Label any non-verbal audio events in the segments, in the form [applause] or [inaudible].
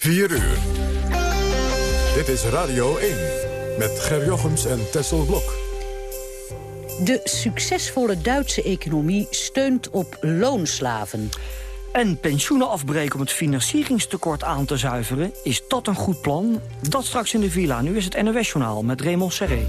4 uur. Dit is Radio 1 met Ger Jochems en Tessel Blok. De succesvolle Duitse economie steunt op loonslaven. En pensioenen afbreken om het financieringstekort aan te zuiveren... is dat een goed plan? Dat straks in de villa. Nu is het NOS-journaal met Raymond Serré.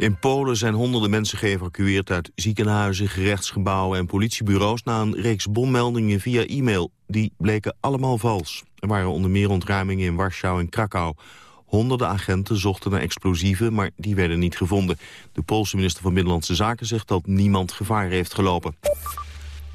In Polen zijn honderden mensen geëvacueerd uit ziekenhuizen, gerechtsgebouwen en politiebureaus na een reeks bommeldingen via e-mail. Die bleken allemaal vals. Er waren onder meer ontruimingen in Warschau en Krakau. Honderden agenten zochten naar explosieven, maar die werden niet gevonden. De Poolse minister van Binnenlandse Zaken zegt dat niemand gevaar heeft gelopen.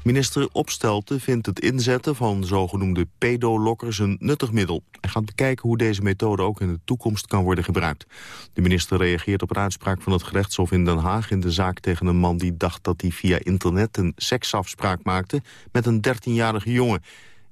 Minister Opstelten vindt het inzetten van zogenoemde pedolokkers een nuttig middel. Hij gaat bekijken hoe deze methode ook in de toekomst kan worden gebruikt. De minister reageert op een uitspraak van het gerechtshof in Den Haag... in de zaak tegen een man die dacht dat hij via internet een seksafspraak maakte... met een 13-jarige jongen.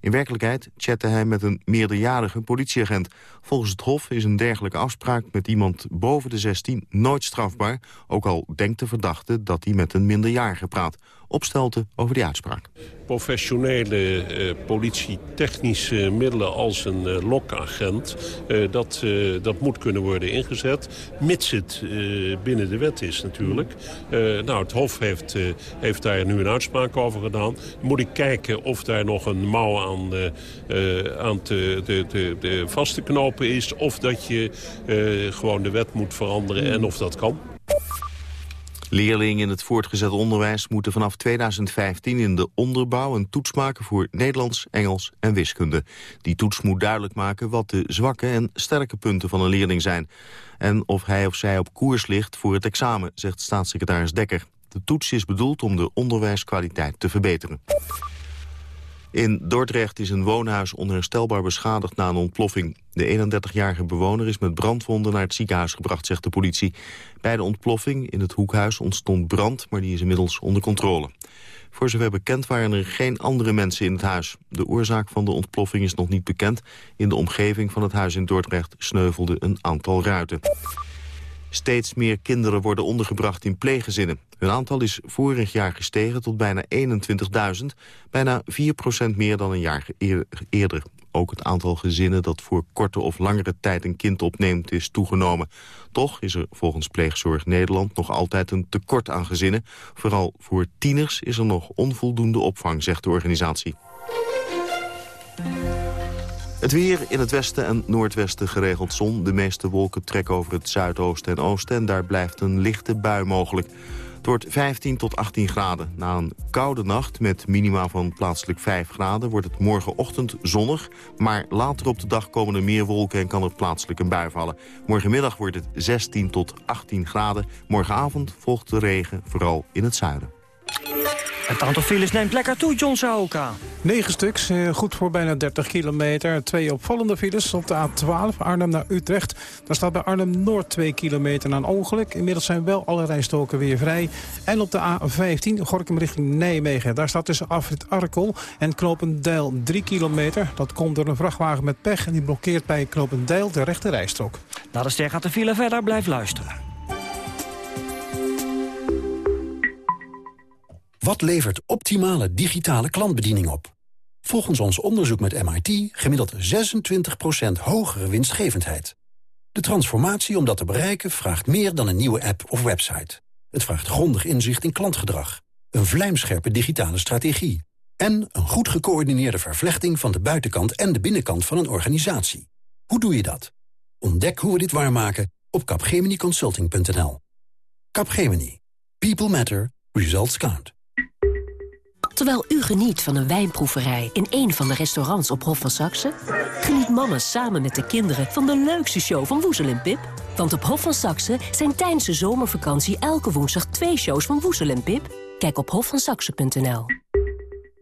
In werkelijkheid chatte hij met een meerderjarige politieagent. Volgens het Hof is een dergelijke afspraak met iemand boven de 16 nooit strafbaar... ook al denkt de verdachte dat hij met een minderjarige praat. Opstelten over die uitspraak professionele eh, politietechnische middelen als een eh, lokagent... Eh, dat, eh, dat moet kunnen worden ingezet, mits het eh, binnen de wet is natuurlijk. Eh, nou, het Hof heeft, heeft daar nu een uitspraak over gedaan. Moet ik kijken of daar nog een mouw aan, aan te, de, de, de vast te knopen is... of dat je gewoon de wet moet veranderen en of dat kan. Leerlingen in het voortgezet onderwijs moeten vanaf 2015 in de onderbouw een toets maken voor Nederlands, Engels en wiskunde. Die toets moet duidelijk maken wat de zwakke en sterke punten van een leerling zijn. En of hij of zij op koers ligt voor het examen, zegt staatssecretaris Dekker. De toets is bedoeld om de onderwijskwaliteit te verbeteren. In Dordrecht is een woonhuis onherstelbaar beschadigd na een ontploffing. De 31-jarige bewoner is met brandwonden naar het ziekenhuis gebracht, zegt de politie. Bij de ontploffing in het hoekhuis ontstond brand, maar die is inmiddels onder controle. Voor zover bekend waren er geen andere mensen in het huis. De oorzaak van de ontploffing is nog niet bekend. In de omgeving van het huis in Dordrecht sneuvelde een aantal ruiten. Steeds meer kinderen worden ondergebracht in pleeggezinnen. Hun aantal is vorig jaar gestegen tot bijna 21.000, bijna 4% meer dan een jaar eerder. Ook het aantal gezinnen dat voor korte of langere tijd een kind opneemt is toegenomen. Toch is er volgens Pleegzorg Nederland nog altijd een tekort aan gezinnen. Vooral voor tieners is er nog onvoldoende opvang, zegt de organisatie. Het weer in het westen en noordwesten geregeld zon. De meeste wolken trekken over het zuidoosten en oosten... en daar blijft een lichte bui mogelijk. Het wordt 15 tot 18 graden. Na een koude nacht met minima van plaatselijk 5 graden... wordt het morgenochtend zonnig, maar later op de dag komen er meer wolken... en kan er plaatselijk een bui vallen. Morgenmiddag wordt het 16 tot 18 graden. Morgenavond volgt de regen, vooral in het zuiden. Het aantal files neemt lekker toe, John Saoka. 9 stuks, eh, goed voor bijna 30 kilometer. Twee opvallende files op de A12 Arnhem naar Utrecht. Daar staat bij Arnhem-Noord 2 kilometer na een ongeluk. Inmiddels zijn wel alle rijstoken weer vrij. En op de A15 Gorkum richting Nijmegen. Daar staat tussen Afrit Arkel en Knopendijl 3 kilometer. Dat komt door een vrachtwagen met pech en die blokkeert bij Knopendijl de rechte rijstrook. Na de ster gaat de file verder, blijf luisteren. Wat levert optimale digitale klantbediening op? Volgens ons onderzoek met MIT gemiddeld 26% hogere winstgevendheid. De transformatie om dat te bereiken vraagt meer dan een nieuwe app of website. Het vraagt grondig inzicht in klantgedrag, een vlijmscherpe digitale strategie... en een goed gecoördineerde vervlechting van de buitenkant en de binnenkant van een organisatie. Hoe doe je dat? Ontdek hoe we dit waarmaken op capgeminiconsulting.nl. Capgemini. People matter. Results count. Terwijl u geniet van een wijnproeverij in een van de restaurants op Hof van Saxe... geniet mama samen met de kinderen van de leukste show van Woezel en Pip. Want op Hof van Saxe zijn tijdens de zomervakantie elke woensdag twee shows van Woezel en Pip. Kijk op hofvansaxe.nl.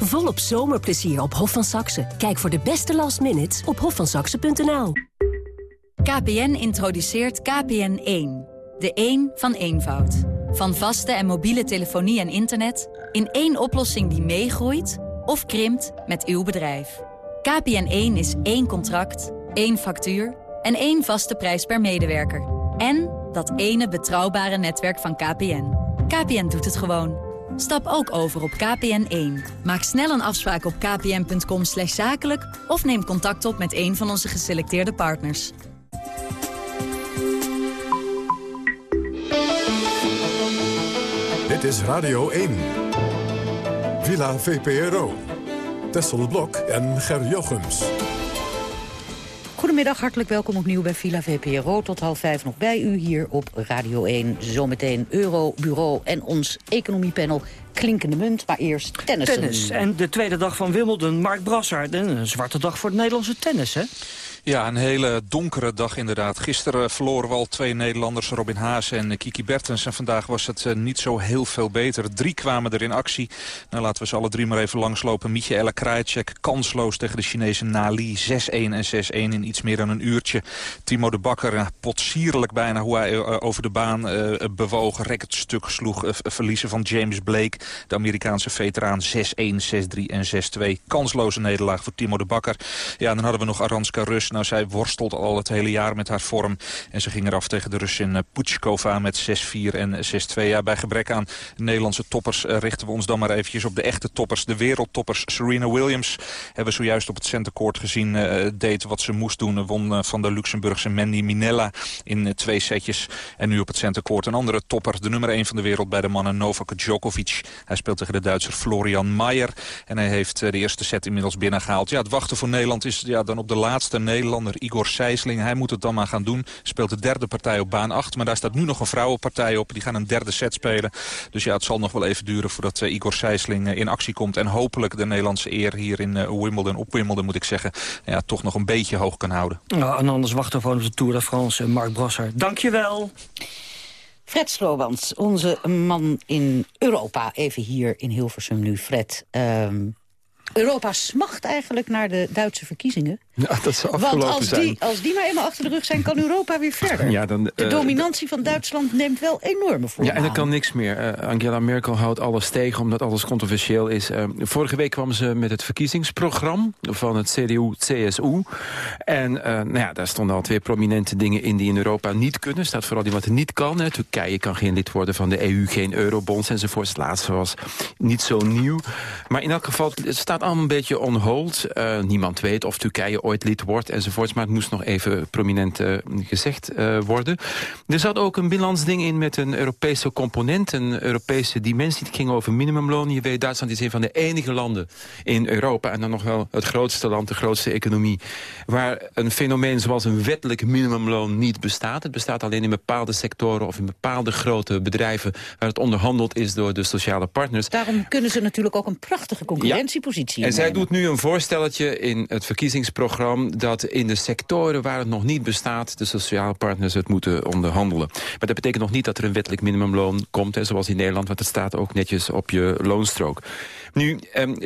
Volop zomerplezier op Hof van Saxe. Kijk voor de beste last minutes op hofvansaxe.nl. KPN introduceert KPN1. De 1 van eenvoud. Van vaste en mobiele telefonie en internet... in één oplossing die meegroeit of krimpt met uw bedrijf. KPN1 is één contract, één factuur en één vaste prijs per medewerker. En dat ene betrouwbare netwerk van KPN. KPN doet het gewoon. Stap ook over op KPN1. Maak snel een afspraak op kpn.com zakelijk... of neem contact op met een van onze geselecteerde partners. Dit is Radio 1. Villa VPRO. Tessel Blok en Ger Jochems. Goedemiddag, hartelijk welkom opnieuw bij Villa VPRO. Tot half vijf nog bij u hier op Radio 1. Zometeen Eurobureau en ons economiepanel Klinkende Munt. Maar eerst tennissen. Tennis. En de tweede dag van Wimbledon, Mark Brassard. Een zwarte dag voor het Nederlandse tennis, hè? Ja, een hele donkere dag inderdaad. Gisteren verloren we al twee Nederlanders, Robin Haas en Kiki Bertens. En vandaag was het eh, niet zo heel veel beter. Drie kwamen er in actie. Nou, laten we ze alle drie maar even langslopen. Michaela Krajicek kansloos tegen de Chinese Nali. 6-1 en 6-1 in iets meer dan een uurtje. Timo de Bakker, potsierlijk bijna hoe hij uh, over de baan uh, bewoog. Racketstuk sloeg. verliezen van James Blake, de Amerikaanse veteraan. 6-1, 6-3 en 6-2. Kansloze nederlaag voor Timo de Bakker. Ja, dan hadden we nog Aranska Rus. Nou, zij worstelt al het hele jaar met haar vorm. En ze ging eraf tegen de Russin eh, Puchkova met 6-4 en 6-2. Ja, bij gebrek aan Nederlandse toppers uh, richten we ons dan maar eventjes op de echte toppers. De wereldtoppers. Serena Williams hebben we zojuist op het centercourt gezien. Uh, deed wat ze moest doen. Won van de Luxemburgse Mandy Minella in twee setjes. En nu op het centercourt een andere topper. De nummer 1 van de wereld bij de mannen Novak Djokovic. Hij speelt tegen de Duitser Florian Mayer. En hij heeft de eerste set inmiddels binnengehaald. Ja, het wachten voor Nederland is ja, dan op de laatste Nederland Nederlander Igor Sijsling. Hij moet het dan maar gaan doen. Speelt de derde partij op baan 8. Maar daar staat nu nog een vrouwenpartij op. Die gaan een derde set spelen. Dus ja, het zal nog wel even duren voordat uh, Igor Sijsling uh, in actie komt. En hopelijk de Nederlandse eer hier in uh, Wimbledon, op Wimbledon moet ik zeggen, ja, toch nog een beetje hoog kan houden. Ja, en anders wachten we gewoon op de Tour de France. Mark Brasser, dankjewel. Fred Slobans, onze man in Europa. Even hier in Hilversum nu, Fred. Um, Europa smacht eigenlijk naar de Duitse verkiezingen. Ja, dat afgelopen Want als zijn. Die, als die maar eenmaal achter de rug zijn, kan Europa weer verder. Ja, dan, de uh, dominantie van Duitsland neemt wel enorme vorm Ja, en er kan niks meer. Uh, Angela Merkel houdt alles tegen, omdat alles controversieel is. Uh, vorige week kwam ze met het verkiezingsprogramma van het CDU-CSU. En nou ja, daar stonden al twee prominente dingen in die in Europa niet kunnen. staat vooral die wat niet kan. Hè. Turkije kan geen lid worden van de EU, geen eurobonds enzovoort. Het laatste was niet zo nieuw. Maar in elk geval, het staat allemaal een beetje on hold. niemand weet of Turkije ooit lid wordt enzovoorts. Maar het moest nog even prominent uh, gezegd uh, worden. Er zat ook een binnenlands ding in met een Europese component. Een Europese dimensie. Het ging over minimumloon. Je weet, Duitsland is een van de enige landen in Europa. En dan nog wel het grootste land, de grootste economie. Waar een fenomeen zoals een wettelijk minimumloon niet bestaat. Het bestaat alleen in bepaalde sectoren of in bepaalde grote bedrijven... waar het onderhandeld is door de sociale partners. Daarom kunnen ze natuurlijk ook een prachtige concurrentiepositie ja. En zij doet nu een voorstelletje in het verkiezingsprogramma... dat in de sectoren waar het nog niet bestaat... de sociale partners het moeten onderhandelen. Maar dat betekent nog niet dat er een wettelijk minimumloon komt... Zoals in Nederland, want het staat ook netjes op je loonstrook. Nu, um,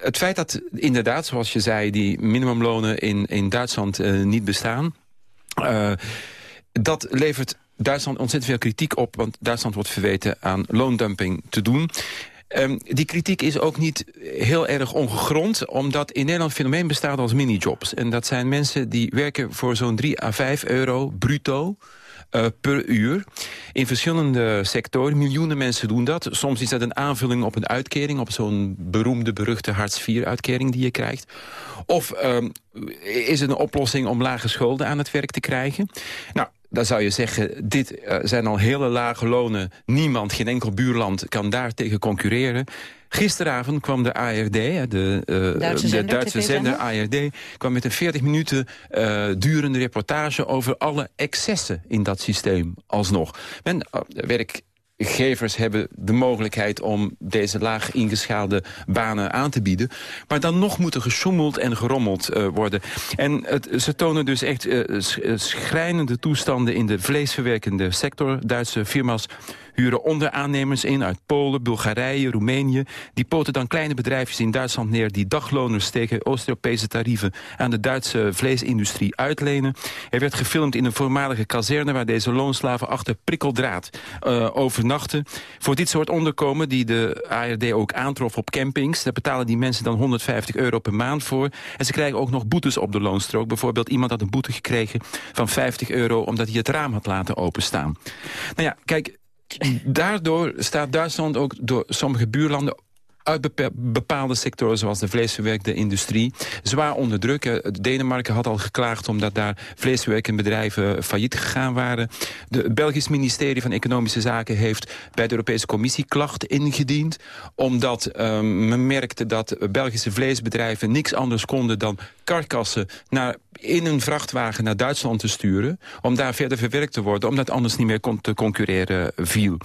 het feit dat inderdaad, zoals je zei... die minimumlonen in, in Duitsland uh, niet bestaan... Uh, dat levert Duitsland ontzettend veel kritiek op... want Duitsland wordt verweten aan loondumping te doen... Um, die kritiek is ook niet heel erg ongegrond... omdat in Nederland een fenomeen bestaat als minijobs. En dat zijn mensen die werken voor zo'n 3 à 5 euro bruto... Uh, per uur. In verschillende sectoren. Miljoenen mensen doen dat. Soms is dat een aanvulling op een uitkering. Op zo'n beroemde, beruchte Hartz IV-uitkering die je krijgt. Of um, is het een oplossing om lage schulden aan het werk te krijgen? Nou, dan zou je zeggen, dit uh, zijn al hele lage lonen. Niemand, geen enkel buurland kan daar tegen concurreren. Gisteravond kwam de ARD, de, uh, Duitse de zender, Duitse zender ARD... kwam met een 40 minuten uh, durende reportage... over alle excessen in dat systeem alsnog. Men, werk, Gevers hebben de mogelijkheid om deze laag ingeschaalde banen aan te bieden. Maar dan nog moet er gesjoemeld en gerommeld uh, worden. En het, ze tonen dus echt uh, schrijnende toestanden in de vleesverwerkende sector. Duitse firma's huren onderaannemers in uit Polen, Bulgarije, Roemenië. Die poten dan kleine bedrijfjes in Duitsland neer... die dagloners tegen Oost-Europese tarieven aan de Duitse vleesindustrie uitlenen. Er werd gefilmd in een voormalige kazerne... waar deze loonslaven achter prikkeldraad uh, overnachten. Voor dit soort onderkomen, die de ARD ook aantrof op campings... daar betalen die mensen dan 150 euro per maand voor. En ze krijgen ook nog boetes op de loonstrook. Bijvoorbeeld iemand had een boete gekregen van 50 euro... omdat hij het raam had laten openstaan. Nou ja, kijk, daardoor staat Duitsland ook door sommige buurlanden uit bepaalde sectoren zoals de vleesverwerkende industrie zwaar onder druk. Denemarken had al geklaagd omdat daar vleesverwerkende bedrijven failliet gegaan waren. De Belgisch ministerie van Economische Zaken heeft bij de Europese Commissie klachten ingediend. Omdat um, men merkte dat Belgische vleesbedrijven niks anders konden dan karkassen naar, in een vrachtwagen naar Duitsland te sturen. Om daar verder verwerkt te worden, omdat anders niet meer kon te concurreren viel.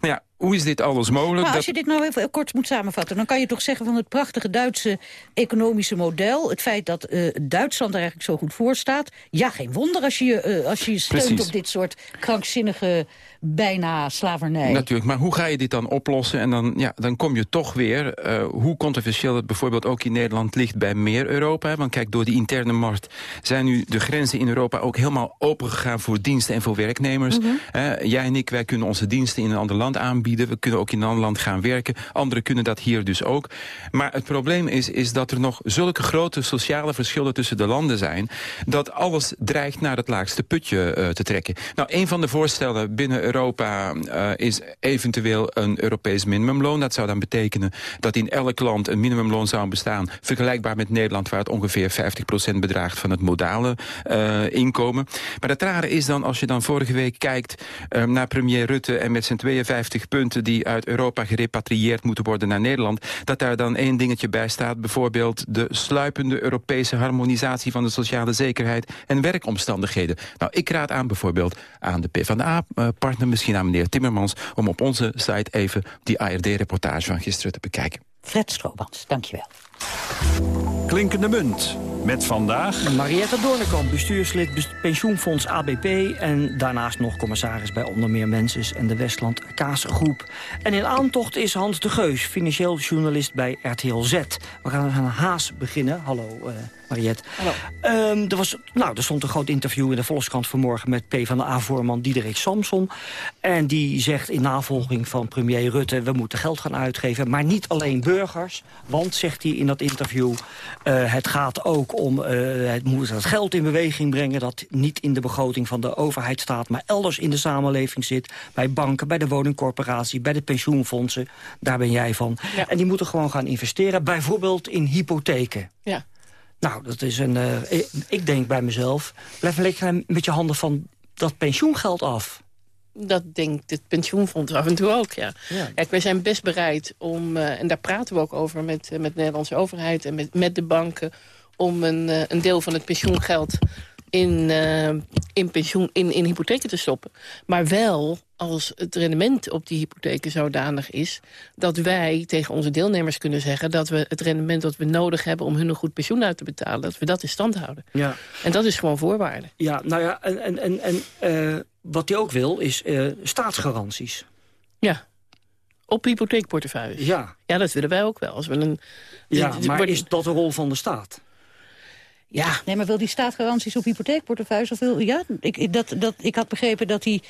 Nou ja, hoe is dit alles mogelijk? Als je dit nou even kort moet samenvatten... dan kan je toch zeggen van het prachtige Duitse economische model... het feit dat uh, Duitsland er eigenlijk zo goed voor staat... ja, geen wonder als je uh, als je steunt Precies. op dit soort krankzinnige bijna slavernij. Natuurlijk, maar hoe ga je dit dan oplossen? En dan, ja, dan kom je toch weer, uh, hoe controversieel het bijvoorbeeld ook in Nederland ligt bij meer Europa. Want kijk, door die interne markt zijn nu de grenzen in Europa ook helemaal opengegaan voor diensten en voor werknemers. Mm jij en ik, wij kunnen onze diensten in een ander land aanbieden. We kunnen ook in een ander land gaan werken. Anderen kunnen dat hier dus ook. Maar het probleem is, is dat er nog zulke grote sociale verschillen tussen de landen zijn, dat alles dreigt naar het laagste putje uh, te trekken. Nou, een van de voorstellen binnen Europa uh, is eventueel een Europees minimumloon. Dat zou dan betekenen dat in elk land een minimumloon zou bestaan... vergelijkbaar met Nederland, waar het ongeveer 50% bedraagt... van het modale uh, inkomen. Maar het rare is dan, als je dan vorige week kijkt... Uh, naar premier Rutte en met zijn 52 punten... die uit Europa gerepatrieerd moeten worden naar Nederland... dat daar dan één dingetje bij staat. Bijvoorbeeld de sluipende Europese harmonisatie... van de sociale zekerheid en werkomstandigheden. Nou, ik raad aan bijvoorbeeld aan de PvdA-partner misschien aan meneer Timmermans... om op onze site even die ARD-reportage van gisteren te bekijken. Fred Stroobans, dankjewel. Klinkende munt. Met vandaag... Mariette Doornekamp, bestuurslid pensioenfonds ABP... en daarnaast nog commissaris bij onder meer Menses en de Westland Kaasgroep. En in aantocht is Hans de Geus, financieel journalist bij RTL Z. We gaan aan Haas beginnen. Hallo, uh, Mariette. Hallo. Um, er, was, nou, er stond een groot interview in de Volkskrant vanmorgen... met PvdA-voorman Diederik Samson. En die zegt in navolging van premier Rutte... we moeten geld gaan uitgeven, maar niet alleen burgers. Want, zegt hij in dat interview... Uh, het gaat ook om uh, het moet het geld in beweging brengen... dat niet in de begroting van de overheid staat... maar elders in de samenleving zit. Bij banken, bij de woningcorporatie, bij de pensioenfondsen. Daar ben jij van. Ja. En die moeten gewoon gaan investeren. Bijvoorbeeld in hypotheken. Ja. Nou, dat is een. Uh, ik denk bij mezelf, blijf lekker met je handen van dat pensioengeld af. Dat denkt het pensioenfonds af en toe ook, ja. ja. Kijk, wij zijn best bereid om, uh, en daar praten we ook over met, uh, met de Nederlandse overheid en met, met de banken, om een, een deel van het pensioengeld in, uh, in, pensioen, in, in hypotheken te stoppen. Maar wel als het rendement op die hypotheken zodanig is... dat wij tegen onze deelnemers kunnen zeggen... dat we het rendement dat we nodig hebben om hun een goed pensioen uit te betalen... dat we dat in stand houden. Ja. En dat is gewoon voorwaarde. Ja, nou ja, en, en, en, en uh, wat hij ook wil is uh, staatsgaranties. Ja, op hypotheekportefeuilles. Ja. Ja, dat willen wij ook wel. Als we een, ja, maar is dat de rol van de staat? Ja. Nee, maar wil die staatsgaranties op hypotheekportefeuilles? Of wil, ja, ik, dat, dat, ik had begrepen dat die...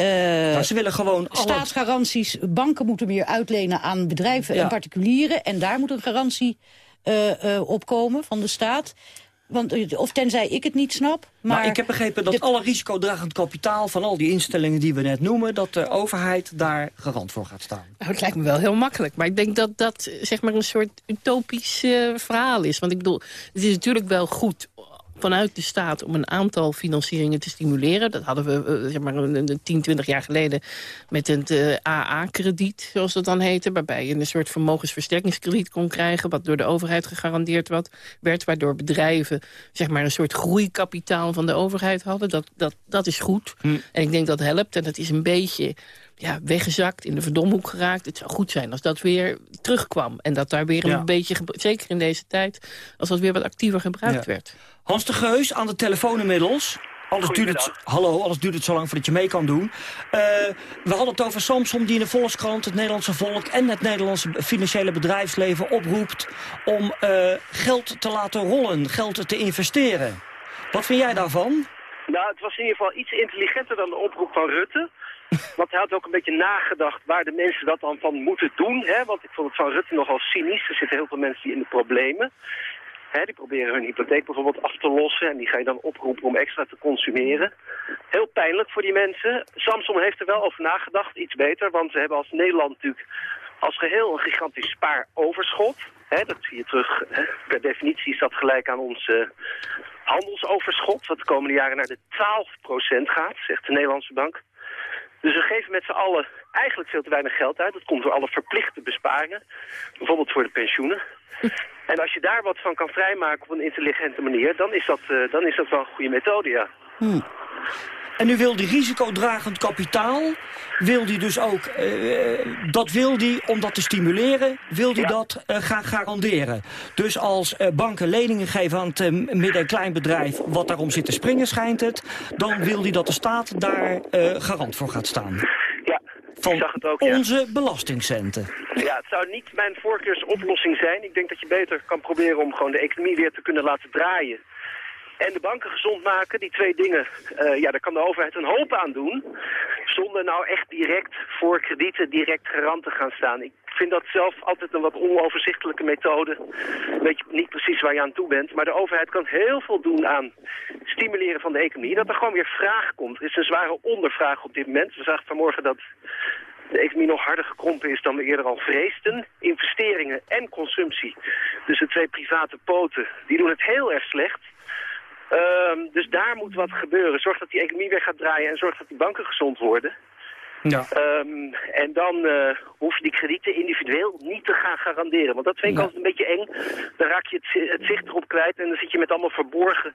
Uh, ze willen gewoon staatsgaranties, banken moeten meer uitlenen aan bedrijven ja. en particulieren. En daar moet een garantie uh, uh, op komen van de staat. Want, of tenzij ik het niet snap. Maar, maar ik heb begrepen dat alle risicodragend kapitaal van al die instellingen die we net noemen... dat de overheid daar garant voor gaat staan. Nou, het lijkt me wel heel makkelijk. Maar ik denk dat dat zeg maar, een soort utopisch uh, verhaal is. Want ik bedoel, het is natuurlijk wel goed vanuit de staat om een aantal financieringen te stimuleren. Dat hadden we zeg maar, 10, 20 jaar geleden met het uh, AA-krediet, zoals dat dan heette. Waarbij je een soort vermogensversterkingskrediet kon krijgen... wat door de overheid gegarandeerd werd. Waardoor bedrijven zeg maar, een soort groeikapitaal van de overheid hadden. Dat, dat, dat is goed. Hm. En ik denk dat helpt. En dat is een beetje ja, weggezakt, in de verdomhoek geraakt. Het zou goed zijn als dat weer terugkwam. En dat daar weer een ja. beetje, zeker in deze tijd... als dat weer wat actiever gebruikt ja. werd. Hans de Geus aan de telefoon inmiddels. Alles duurt het, hallo, alles duurt het zo lang voordat je mee kan doen. Uh, we hadden het over Samson die in de Volkskrant het Nederlandse volk... en het Nederlandse financiële bedrijfsleven oproept... om uh, geld te laten rollen, geld te investeren. Wat vind jij daarvan? Nou, het was in ieder geval iets intelligenter dan de oproep van Rutte. [laughs] Want hij had ook een beetje nagedacht waar de mensen dat dan van moeten doen. Hè? Want ik vond het van Rutte nogal cynisch. Er zitten heel veel mensen die in de problemen. Hè, die proberen hun hypotheek bijvoorbeeld af te lossen en die ga je dan oproepen om extra te consumeren. Heel pijnlijk voor die mensen. Samsung heeft er wel over nagedacht, iets beter, want we hebben als Nederland natuurlijk als geheel een gigantisch spaaroverschot. Hè, dat zie je terug. Hè. Per definitie is dat gelijk aan ons uh, handelsoverschot, wat de komende jaren naar de 12% gaat, zegt de Nederlandse bank. Dus we geven met z'n allen eigenlijk veel te weinig geld uit. Dat komt door alle verplichte besparingen. Bijvoorbeeld voor de pensioenen. En als je daar wat van kan vrijmaken op een intelligente manier... dan is dat, uh, dan is dat wel een goede methode, ja. Hmm. En nu wil die risicodragend kapitaal, wil die dus ook, uh, dat wil die om dat te stimuleren, wil die dat uh, gaan garanderen. Dus als uh, banken leningen geven aan het midden- en kleinbedrijf, wat daarom zit te springen schijnt het, dan wil die dat de staat daar garant voor gaat staan. Van ik zag het ook, onze belastingcenten. Ja, het zou niet mijn voorkeursoplossing zijn. Ik denk dat je beter kan proberen om gewoon de economie weer te kunnen laten draaien en de banken gezond maken. Die twee dingen, uh, ja, daar kan de overheid een hoop aan doen. Zonder nou echt direct voor kredieten direct garant te gaan staan. Ik vind dat zelf altijd een wat onoverzichtelijke methode. Weet je niet precies waar je aan toe bent. Maar de overheid kan heel veel doen aan stimuleren van de economie. Dat er gewoon weer vraag komt. Er is een zware ondervraag op dit moment. We zagen vanmorgen dat de economie nog harder gekrompen is dan we eerder al vreesden. Investeringen en consumptie, dus de twee private poten, die doen het heel erg slecht. Um, dus daar moet wat gebeuren. Zorg dat die economie weer gaat draaien en zorg dat die banken gezond worden. Ja. Um, en dan uh, hoef je die kredieten individueel niet te gaan garanderen. Want dat vind ik ja. altijd een beetje eng. Dan raak je het, het, zicht erop kwijt en dan zit je met allemaal verborgen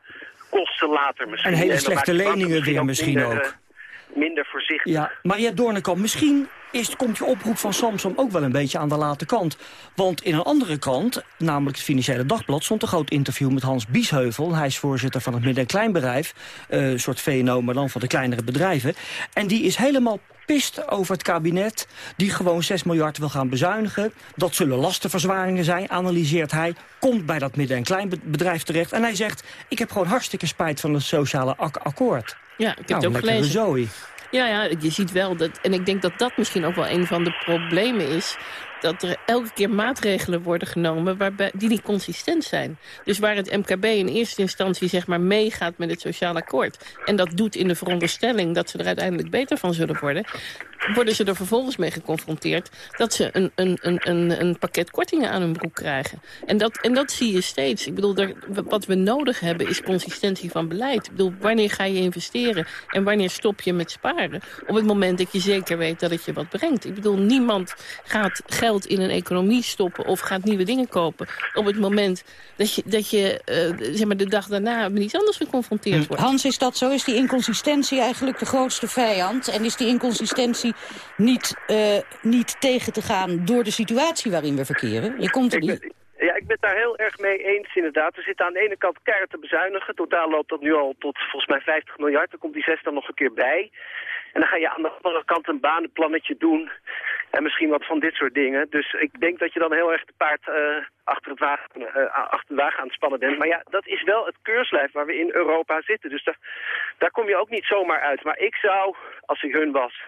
kosten later misschien. En hele slechte leningen weer misschien minder, ook. Uh, minder voorzichtig. Ja, Maria Doornekamp, misschien is, komt je oproep van Samsung ook wel een beetje aan de late kant. Want in een andere krant, namelijk het Financiële Dagblad... stond een groot interview met Hans Biesheuvel. Hij is voorzitter van het midden- en kleinbedrijf. Een uh, soort VNO, maar dan van de kleinere bedrijven. En die is helemaal pist over het kabinet... die gewoon 6 miljard wil gaan bezuinigen. Dat zullen lastenverzwaringen zijn, analyseert hij. Komt bij dat midden- en kleinbedrijf terecht. En hij zegt, ik heb gewoon hartstikke spijt van het sociale ak akkoord. Ja, ik heb nou, het ook gelezen. Zoe. Ja, ja, je ziet wel dat. En ik denk dat dat misschien ook wel een van de problemen is dat er elke keer maatregelen worden genomen waarbij, die niet consistent zijn. Dus waar het MKB in eerste instantie zeg maar meegaat met het sociaal akkoord... en dat doet in de veronderstelling dat ze er uiteindelijk beter van zullen worden... worden ze er vervolgens mee geconfronteerd dat ze een, een, een, een, pakket kortingen aan hun broek krijgen. En dat, en dat zie je steeds. Ik bedoel, er, wat we nodig hebben is consistentie van beleid. Ik bedoel, wanneer ga je investeren en wanneer stop je met sparen? Op het moment dat je zeker weet dat het je wat brengt. Ik bedoel, niemand gaat geld in een economie stoppen of gaat nieuwe dingen kopen... op het moment dat je, dat je uh, zeg maar de dag daarna met iets anders geconfronteerd wordt. Hans, is dat zo? Is die inconsistentie eigenlijk de grootste vijand? En is die inconsistentie niet, uh, niet tegen te gaan door de situatie waarin we verkeren? Je komt er niet... Ja, ik ben het daar heel erg mee eens inderdaad. We zitten aan de ene kant keihard te bezuinigen. Totaal loopt dat nu al tot volgens mij 50 miljard. Dan komt die 6 dan nog een keer bij. En dan ga je aan de andere kant een banenplannetje doen. En misschien wat van dit soort dingen. Dus ik denk dat je dan heel erg de paard uh, achter, het wagen, uh, achter de wagen aan het spannen bent. Maar ja, dat is wel het keurslijf waar we in Europa zitten. Dus daar, daar kom je ook niet zomaar uit. Maar ik zou, als ik hun was,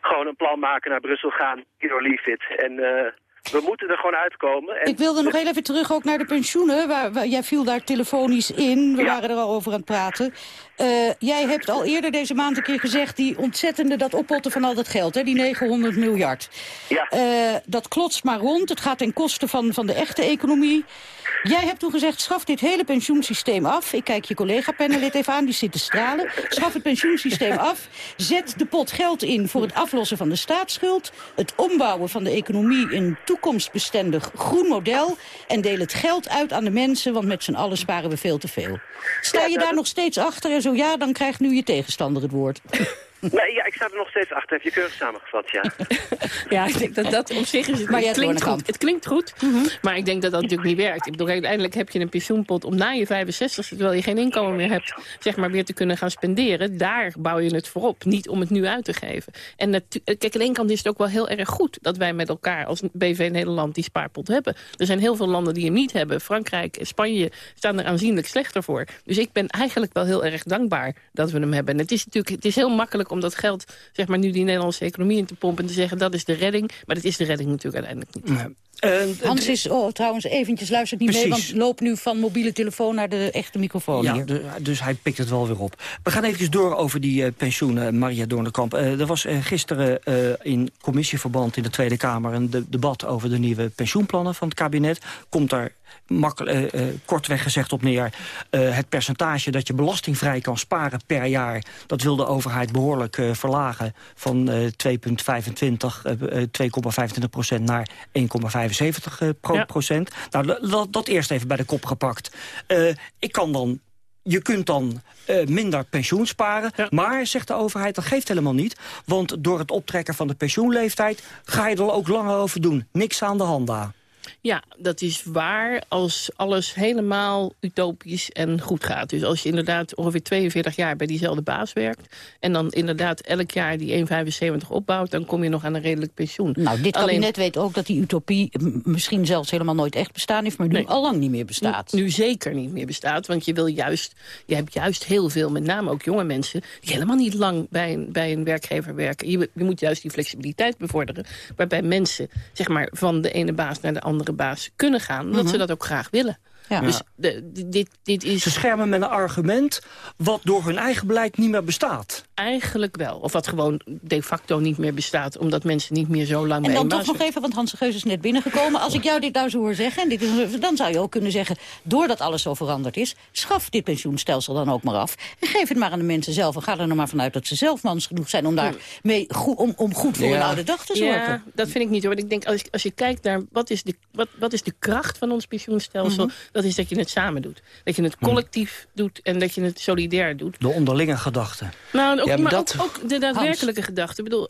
gewoon een plan maken naar Brussel gaan. Hero leave it. En... Uh, we moeten er gewoon uitkomen. En ik wilde nog heel even terug ook naar de pensioenen. Waar, waar jij viel daar telefonisch in. We ja. waren er al over aan het praten. Uh, jij hebt al eerder deze maand een keer gezegd... die ontzettende, dat oppotten van al dat geld, hè, die 900 miljard. Ja. Uh, dat klotst maar rond. Het gaat ten koste van, van de echte economie. Jij hebt toen gezegd, schaf dit hele pensioensysteem af. Ik kijk je collega-panelid even aan, die zit te stralen. Schaf het pensioensysteem af. Zet de pot geld in voor het aflossen van de staatsschuld. Het ombouwen van de economie in een toekomstbestendig groen model. En deel het geld uit aan de mensen, want met z'n allen sparen we veel te veel. Sta je daar nog steeds achter en zo ja, dan krijgt nu je tegenstander het woord. Nee, ja, ik sta er nog steeds achter. Heb je keurig samengevat, ja. [laughs] ja, ik denk dat dat op zich is... Het, Maar het klinkt goed, het klinkt goed, maar ik denk dat dat natuurlijk niet werkt. Ik bedoel, uiteindelijk heb je een pensioenpot om na je 65, terwijl je geen inkomen meer hebt, zeg maar weer te kunnen gaan spenderen. Daar bouw je het voor op, niet om het nu uit te geven. En kijk, aan de ene kant is het ook wel heel erg goed dat wij met elkaar als BV Nederland die spaarpot hebben. Er zijn heel veel landen die hem niet hebben. Frankrijk en Spanje staan er aanzienlijk slechter voor. Dus ik ben eigenlijk wel heel erg dankbaar dat we hem hebben. En het is natuurlijk het is heel makkelijk om dat geld, zeg maar, nu die Nederlandse economie in te pompen en te zeggen dat is de redding. Maar dat is de redding natuurlijk uiteindelijk niet. Hans is, oh, trouwens, eventjes luistert niet mee, want loop nu van mobiele telefoon naar de echte microfoon Ja, hier. de- dus hij pikt het wel weer op. We gaan even door over die eh, pensioenen, Maria Doornekamp. Eh, er was eh, gisteren eh, in commissieverband in de Tweede Kamer... een de- debat over de nieuwe pensioenplannen van het kabinet. Komt daar eh, eh, kortweg gezegd op neer... eh, het percentage dat je belastingvrij kan sparen per jaar... dat wil de overheid behoorlijk eh, verlagen van eh 2,25 eh, eh, 2,25 procent naar 1,75 eh, pro- Ja. procent. Nou, dat- eerst even bij de kop gepakt. Ik kan dan je kunt dan minder pensioen sparen. Maar, zegt de overheid, dat geeft helemaal niet. Want door het optrekken van de pensioenleeftijd... ga je er ook langer over doen. Niks aan de hand daar. Ja, dat is waar als alles helemaal utopisch en goed gaat. Dus als je inderdaad ongeveer 42 jaar bij diezelfde baas werkt... en dan inderdaad elk jaar die 1,75 opbouwt... dan kom je nog aan een redelijk pensioen. Nou, dit Alleen- kabinet weet ook dat die utopie misschien zelfs helemaal nooit echt bestaan heeft, maar nu Nee. al lang niet meer bestaat. Nu, nu zeker niet meer bestaat. Want je, wil juist, je hebt juist heel veel, met name ook jonge mensen... die helemaal niet lang bij een, bij een werkgever werken. Je, je moet juist die flexibiliteit bevorderen... waarbij mensen zeg maar, van de ene baas naar de andere baas kunnen gaan... omdat Mhm. ze dat ook graag willen. Ja. Dus de, dit, dit is... Ze schermen met een argument wat door hun eigen beleid niet meer bestaat. Eigenlijk wel. Of wat gewoon de facto niet meer bestaat... omdat mensen niet meer zo lang En bij dan toch nog even, want Hans Geus is net binnengekomen. Als ik jou dit nou zo hoor zeggen, en dit is, dan zou je ook kunnen zeggen... doordat alles zo veranderd is, schaf dit pensioenstelsel dan ook maar af. En geef het maar aan de mensen zelf. En ga er nou maar vanuit dat ze zelf mans genoeg zijn... om, daar mee goed, om, om goed voor Ja. een oude dag te zorgen. Ja, dat vind ik niet hoor. Want Ik denk, als, als je kijkt naar wat is, de, wat, wat is de kracht van ons pensioenstelsel... Mhm. Dat is dat je het samen doet. Dat je het collectief doet en dat je het solidair doet. De onderlinge gedachten. Nou, ook, Ja, maar dat- ook, ook de daadwerkelijke gedachte. Ik bedoel,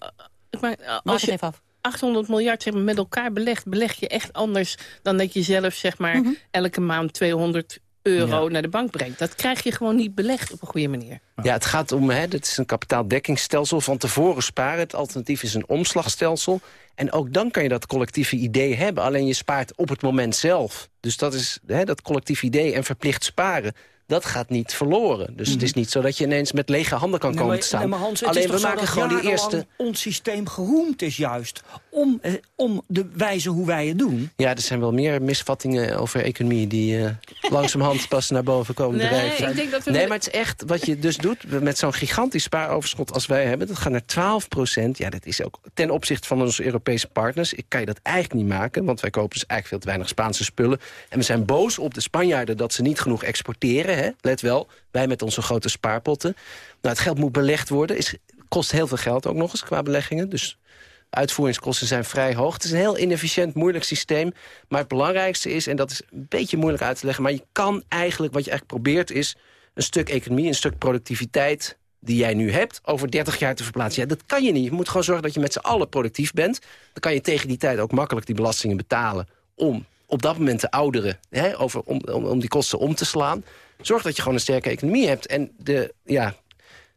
ik maar, Maak als het je even af. 800 miljard zeg maar, met elkaar belegt... beleg je echt anders dan dat je zelf zeg maar, Mhm. elke maand 200 euro naar de bank brengt. Dat krijg je gewoon niet belegd op een goede manier. Ja, het gaat om, hè, dit is een kapitaaldekkingsstelsel van tevoren sparen. Het alternatief is een omslagstelsel. En ook dan kan je dat collectieve idee hebben. Alleen je spaart op het moment zelf. Dus dat is hè, dat collectieve idee en verplicht sparen. Dat gaat niet verloren. Dus het is niet zo dat je ineens met lege handen kan Nee, komen maar- te staan. nee, maar Hans, het is Alleen we maken gewoon die eerste... ons systeem geroemd is juist om, eh, om de wijze hoe wij het doen. Ja, er zijn wel meer misvattingen over economie... die eh, [laughs] langzamerhand pas naar boven komen Nee, drijven. ik denk dat we- nee, maar het is echt wat je dus doet... met zo'n gigantisch spaaroverschot als wij hebben... dat gaat naar 12 procent. Ja, dat is ook ten opzichte van onze Europese partners. Ik kan je dat eigenlijk niet maken... want wij kopen dus eigenlijk veel te weinig Spaanse spullen. En we zijn boos op de Spanjaarden dat ze niet genoeg exporteren. Let wel, wij met onze grote spaarpotten. Nou, het geld moet belegd worden. Is, kost heel veel geld ook nog eens qua beleggingen. Dus uitvoeringskosten zijn vrij hoog. Het is een heel inefficiënt, moeilijk systeem. Maar het belangrijkste is, en dat is een beetje moeilijk uit te leggen... maar je kan eigenlijk, wat je eigenlijk probeert is... een stuk economie, een stuk productiviteit die jij nu hebt, over 30 jaar te verplaatsen. Ja, dat kan je niet. Je moet gewoon zorgen dat je met z'n allen productief bent. Dan kan je tegen die tijd ook makkelijk die belastingen betalen... om op dat moment de ouderen, hè, over, om, om die kosten om te slaan. Zorg dat je gewoon een sterke economie hebt. En de, ja,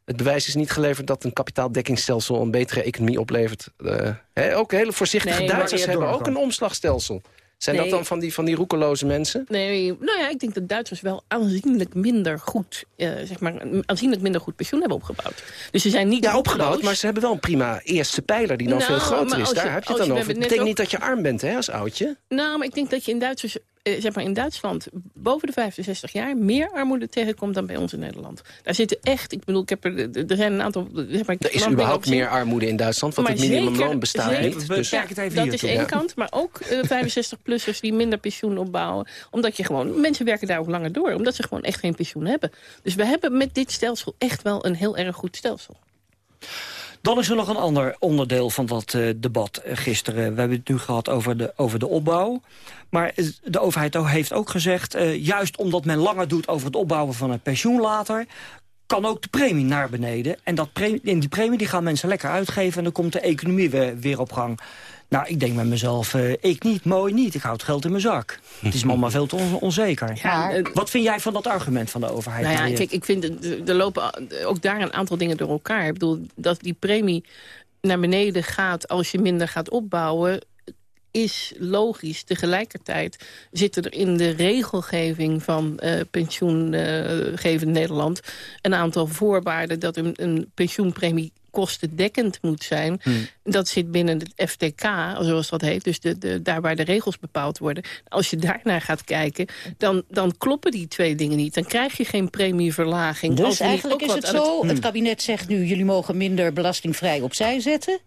het bewijs is niet geleverd dat een kapitaaldekkingsstelsel... een betere economie oplevert. Eh, hè, ook hele voorzichtige Nee, Duitsers hebben ook een omslagstelsel. Zijn Nee. dat dan van die, van die roekeloze mensen? Nee, nou ja, ik denk dat Duitsers wel aanzienlijk minder goed, eh, zeg maar, aanzienlijk minder goed pensioen hebben opgebouwd. Dus ze zijn niet Ja, opgebouwd, maar ze hebben wel een prima eerste pijler... die dan Nou, veel groter is. Daar je- heb je het dan over. Het betekent ook- niet dat je arm bent hè, als oudje. Nou, maar ik denk dat je in Duitsers, zeg maar in Duitsland boven de 65 jaar meer armoede tegenkomt dan bij ons in Nederland. Daar zitten echt, ik bedoel, ik heb er, er zijn een aantal. Zeg maar, Er is überhaupt meer armoede in Duitsland, want Maar het minimumloon zeker- bestaat zeker- niet. Dus, Ja, dat is één kant, maar ook eh, 65-plussers die minder pensioen opbouwen. Omdat je gewoon, mensen werken daar ook langer door, omdat ze gewoon echt geen pensioen hebben. Dus we hebben met dit stelsel echt wel een heel erg goed stelsel. Dan is er nog een ander onderdeel van dat eh, debat eh, gisteren. We hebben het nu gehad over de, over de opbouw. Maar de overheid heeft ook gezegd... eh, juist omdat men langer doet over het opbouwen van een pensioen later... kan ook de premie naar beneden. En dat premie, in die premie die gaan mensen lekker uitgeven... en dan komt de economie weer, weer op gang. Nou, ik denk met mezelf, uh, ik niet, mooi niet. Ik hou het geld in mijn zak. Het is me allemaal veel te onzeker. Ja, Wat vind jij van dat argument van de overheid? Nou ja, kijk, ik vind, er lopen ook daar een aantal dingen door elkaar. Ik bedoel, dat die premie naar beneden gaat als je minder gaat opbouwen is logisch. Tegelijkertijd zitten er in de regelgeving van uh, pensioengevend Nederland... een aantal voorwaarden dat een, een pensioenpremie kostendekkend moet zijn. Hmm. Dat zit binnen het FTK, zoals dat heet. Dus de, de, daar waar de regels bepaald worden. Als je daarnaar gaat kijken, dan, dan kloppen die twee dingen niet. Dan krijg je geen premieverlaging. Dus eigenlijk is het zo, het... het kabinet zegt nu... jullie mogen minder belastingvrij opzij zetten...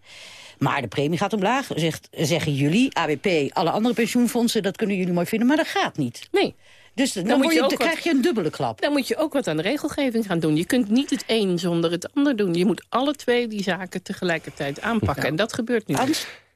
Maar de premie gaat omlaag, zegt, zeggen jullie, ABP, alle andere pensioenfondsen... dat kunnen jullie mooi vinden, maar dat gaat niet. Nee. Dus dan, dan, je, dan krijg je een dubbele klap. Dan moet je ook wat aan de regelgeving gaan doen. Je kunt niet het een zonder het ander doen. Je moet alle twee die zaken tegelijkertijd aanpakken. En dat gebeurt nu.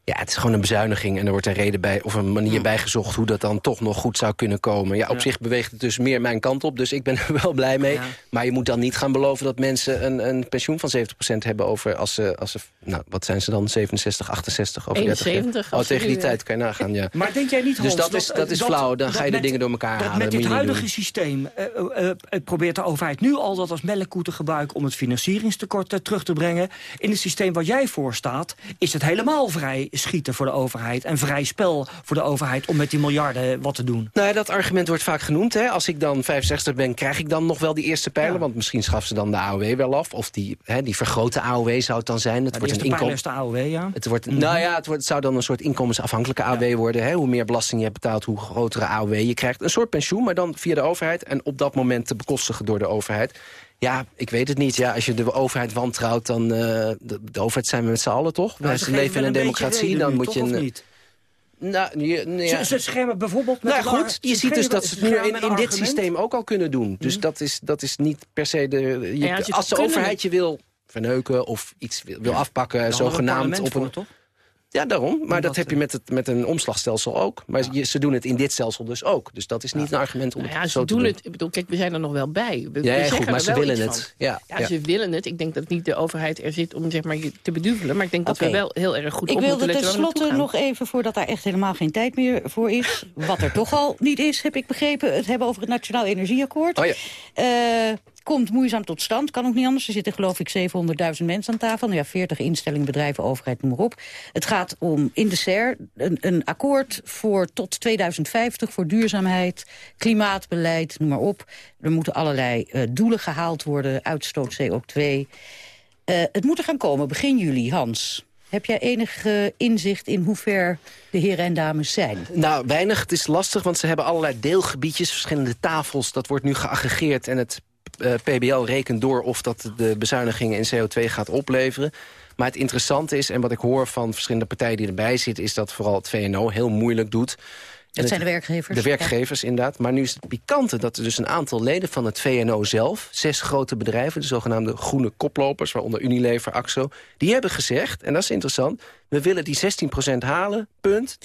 Ja, het is gewoon een bezuiniging en er wordt een reden bij of een manier bij gezocht hoe dat dan toch nog goed zou kunnen komen. Ja, op zich beweegt het dus meer mijn kant op, dus ik ben [laughs] er wel blij mee. Maar je moet dan niet gaan beloven dat mensen een, een pensioen van 70% hebben over als ze, als ze, nou, wat zijn ze dan, 67, 68 over 71, Oh, tegen die tijd kan je nagaan, ja. Maar denk jij niet, Dus dat, is, dat is flauw, dan ga je de dingen door elkaar halen. Met dit huidige systeem uh, uh, probeert de overheid nu al dat als melkkoe te gebruiken om het financieringstekort terug te brengen. In het systeem wat jij voorstaat is het helemaal vrij schieten voor de overheid... en vrij spel voor de overheid om met die miljarden wat te doen. Nou, dat argument wordt vaak genoemd. Hè. Als ik dan 65 ben, krijg ik dan nog wel die eerste pijlen? Want misschien schaffen ze dan de AOW wel af. Of die, hè, die vergrote AOW zou het dan zijn. Het wordt een inkomen. AOW, ja. Het wordt, mhm. Nou ja, het, wordt, zou dan een soort inkomensafhankelijke AOW worden. Hè. Hoe meer belasting je hebt betaald, hoe grotere AOW je krijgt. Een soort pensioen, maar dan via de overheid. En op dat moment te bekostigen door de overheid. Ja, ik weet het niet. Ja, als je de overheid wantrouwt, dan... Uh, de, de, overheid zijn we met z'n allen, toch? Nou, leven in een democratie, dan moet je... Een, niet? Nou, ja. ze, schermen bijvoorbeeld met nou, goed, je ziet dus dat ze het nu in, in dit systeem ook al kunnen doen. Dus mhm. dat, is, dat is niet per se de... Je, als, de overheid je wil verneuken of iets wil, wil afpakken, zogenaamd... op een, toch? Ja, daarom. Maar dat, heb je met, het, met een omslagstelsel ook. Maar je, ze doen het in dit stelsel dus ook. Dus dat is niet een argument om nou ja, het zo te doen. doen. Het, ik bedoel, kijk, we zijn er nog wel bij. We, ja, goed, maar ze willen het. Ja, ja, ze willen het. Ik denk dat niet de overheid er zit om zeg maar, je te beduvelen. Maar ik denk dat we wel heel erg goed ik op moeten letten. Ik wilde tenslotte nog even, voordat daar echt helemaal geen tijd meer voor is... wat er toch al niet is, heb ik begrepen... het hebben over het Nationaal Energieakkoord. Oh ja. Uh, komt moeizaam tot stand. Kan ook niet anders. Er zitten geloof ik 700.000 mensen aan tafel. Nou ja, 40 instellingen, bedrijven, overheid, noem maar op. Het gaat om in de SER een, een akkoord voor tot 2050 voor duurzaamheid, klimaatbeleid, noem maar op. Er moeten allerlei uh, doelen gehaald worden, uitstoot CO2. Uh, eh, het moet er gaan komen, begin juli, Hans. Heb jij enig inzicht in hoe ver de heren en dames zijn? Nou, weinig. Het is lastig, want ze hebben allerlei deelgebiedjes, verschillende tafels. Dat wordt nu geaggregeerd en het eh, PBL rekent door of dat de bezuinigingen in CO2 gaat opleveren. Maar het interessante is, en wat ik hoor van verschillende partijen die erbij zitten... is dat vooral het VNO heel moeilijk doet. Dat zijn de werkgevers? De werkgevers, inderdaad. Maar nu is het pikante dat er dus een aantal leden van het VNO zelf... zes grote bedrijven, de zogenaamde groene koplopers... waaronder Unilever, AXO, die hebben gezegd... en dat is interessant, we willen die 16% halen, punt.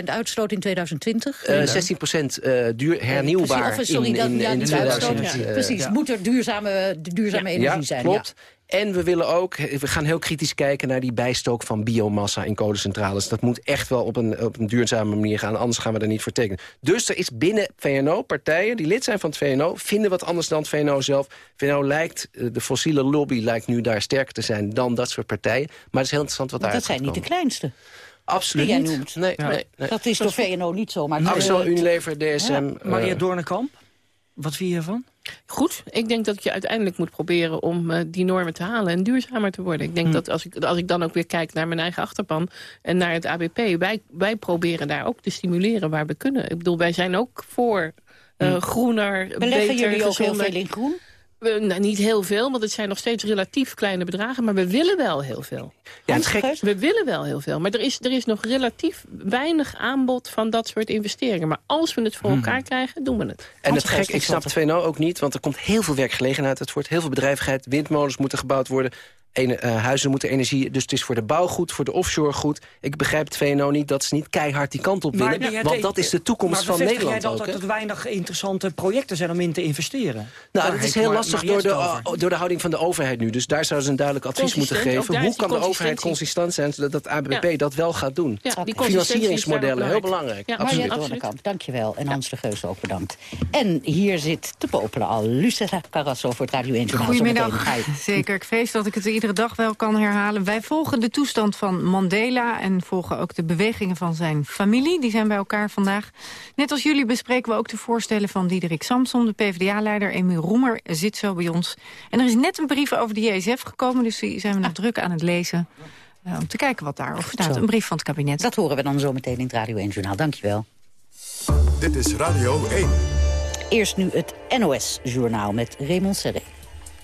16% uitstoot in 2020? Uh, 16% uh, duur, hernieuwbaar Precies, sorry, in, in, ja, in, in 2000. Ja. Precies, moet er duurzame, duurzame ja, energie zijn. Klopt. En we willen ook, we gaan heel kritisch kijken naar die bijstook van biomassa in kolencentrales. Dat moet echt wel op een, op een duurzame manier gaan, anders gaan we er niet voor tekenen. Dus er is binnen VNO partijen die lid zijn van het VNO, vinden wat anders dan het VNO zelf. VNO lijkt, eh, de fossiele lobby lijkt nu daar sterker te zijn dan dat soort partijen. Maar het is heel interessant wat daar Dat zijn niet de kleinste. Absoluut die jij. Noemt. Nee, nee, nee, Dat is door VNO niet zo. Maar Axel, Unilever, DSM. Ja. Maria Doornekamp, wat vind je ervan? Goed, ik denk dat je uiteindelijk moet proberen om uh, die normen te halen en duurzamer te worden. Ik denk hm. dat als ik, als ik dan ook weer kijk naar mijn eigen achterpan en naar het ABP, wij, wij proberen daar ook te stimuleren waar we kunnen. Ik bedoel, wij zijn ook voor uh, groener, Beleggen beter, jullie ook gezonder. heel veel in groen? We, nou, niet heel veel, want het zijn nog steeds relatief kleine bedragen. Maar we willen wel heel veel. Ja, het gek. We willen wel heel veel. Maar er is, er is nog relatief weinig aanbod van dat soort investeringen. Maar als we het voor elkaar hmm. krijgen, doen we het. En het gek, ik snap het VNO ook niet, want er komt heel veel werkgelegenheid. Het wordt heel veel bedrijvigheid. Windmolens moeten gebouwd worden. Huizen moeten energie... dus het is voor de bouw goed, voor de offshore goed. Ik begrijp het VNO niet dat ze niet keihard die kant op willen. want dat is de toekomst van Nederland jij dat, ook. dat er weinig interessante projecten zijn om in te investeren? Nou, dat is heel lastig door de, door de houding van de overheid nu. Dus daar zouden ze een duidelijk advies moeten geven. Hoe kan de overheid consistent zijn... zodat dat ABP dat wel gaat doen? Ja, die Financieringsmodellen, heel belangrijk. Ja, absoluut. absoluut. Dankjewel. En Hans de Geus ook bedankt. En hier zit te popelen al Lucella Carrasso voor het Radio 1 Journaal. Goedemiddag. Zeker. Ik vrees dat ik het iedere dag wel kan herhalen. Wij volgen de toestand van Mandela en volgen ook de bewegingen van zijn familie. Die zijn bij elkaar vandaag. Net als jullie bespreken we ook de voorstellen van Diederik Samson, de PvdA-leider. Emiel Roemer zit zo bij ons. En er is net een brief over de JSF gekomen, dus die zijn we nog druk aan het lezen. Uh, om te kijken wat daarover staat. Een brief van het kabinet. Dat horen we dan zo meteen in het Radio 1 Journaal. Dankjewel. Dit is Radio 1. Eerst nu het NOS-journaal met Raymond Serré.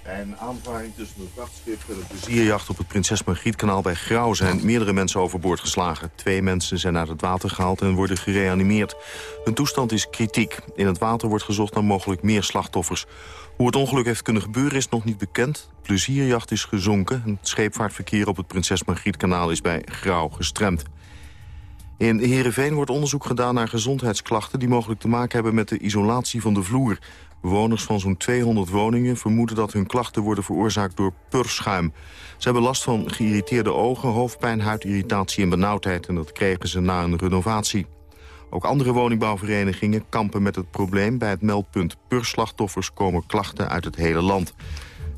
Een aanvaring tussen een vrachtschip en een plezierjacht op het Prinses Margrietkanaal bij Grauw zijn meerdere mensen overboord geslagen. Twee mensen zijn uit het water gehaald en worden gereanimeerd. Hun toestand is kritiek. In het water wordt gezocht naar mogelijk meer slachtoffers. Hoe het ongeluk heeft kunnen gebeuren is nog niet bekend. De plezierjacht is gezonken. Het scheepvaartverkeer op het Prinses Margrietkanaal is bij Grauw gestremd. In Heerenveen wordt onderzoek gedaan naar gezondheidsklachten... die mogelijk te maken hebben met de isolatie van de vloer. Bewoners van zo'n 200 woningen vermoeden dat hun klachten worden veroorzaakt door purschuim. Ze hebben last van geïrriteerde ogen, hoofdpijn, huidirritatie en benauwdheid... en dat kregen ze na een renovatie. Ook andere woningbouwverenigingen kampen met het probleem. Bij het meldpunt Purslachtoffers komen klachten uit het hele land.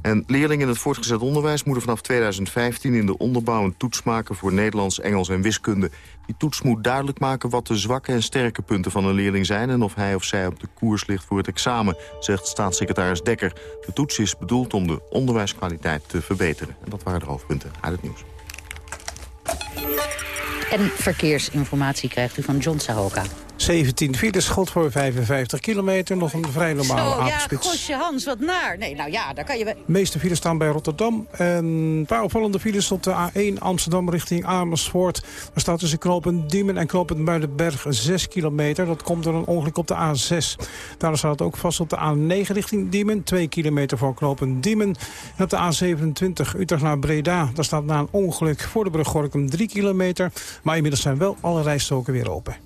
En leerlingen in het voortgezet onderwijs moeten vanaf 2015 in de onderbouw een toets maken voor Nederlands, Engels en wiskunde. Die toets moet duidelijk maken wat de zwakke en sterke punten van een leerling zijn en of hij of zij op de koers ligt voor het examen, zegt staatssecretaris Dekker. De toets is bedoeld om de onderwijskwaliteit te verbeteren. En dat waren de hoofdpunten uit het nieuws. En verkeersinformatie krijgt u van John Sahoka. 17 files, schot voor 55 kilometer. Nog een vrij normale Zo, avondspits. ja, gosje Hans, wat naar. Nee, nou ja, daar kan je... De meeste files staan bij Rotterdam. En een paar opvallende files op de A1 Amsterdam richting Amersfoort. Er staat tussen knooppunt Diemen en knooppunt Muidenberg 6 kilometer. Dat komt door een ongeluk op de A6. Daarom staat het ook vast op de A9 richting Diemen. 2 kilometer voor knooppunt Diemen. En op de A27 Utrecht naar Breda. Daar staat na een ongeluk voor de brug Gorkum 3 kilometer. Maar inmiddels zijn wel alle rijstoken weer open.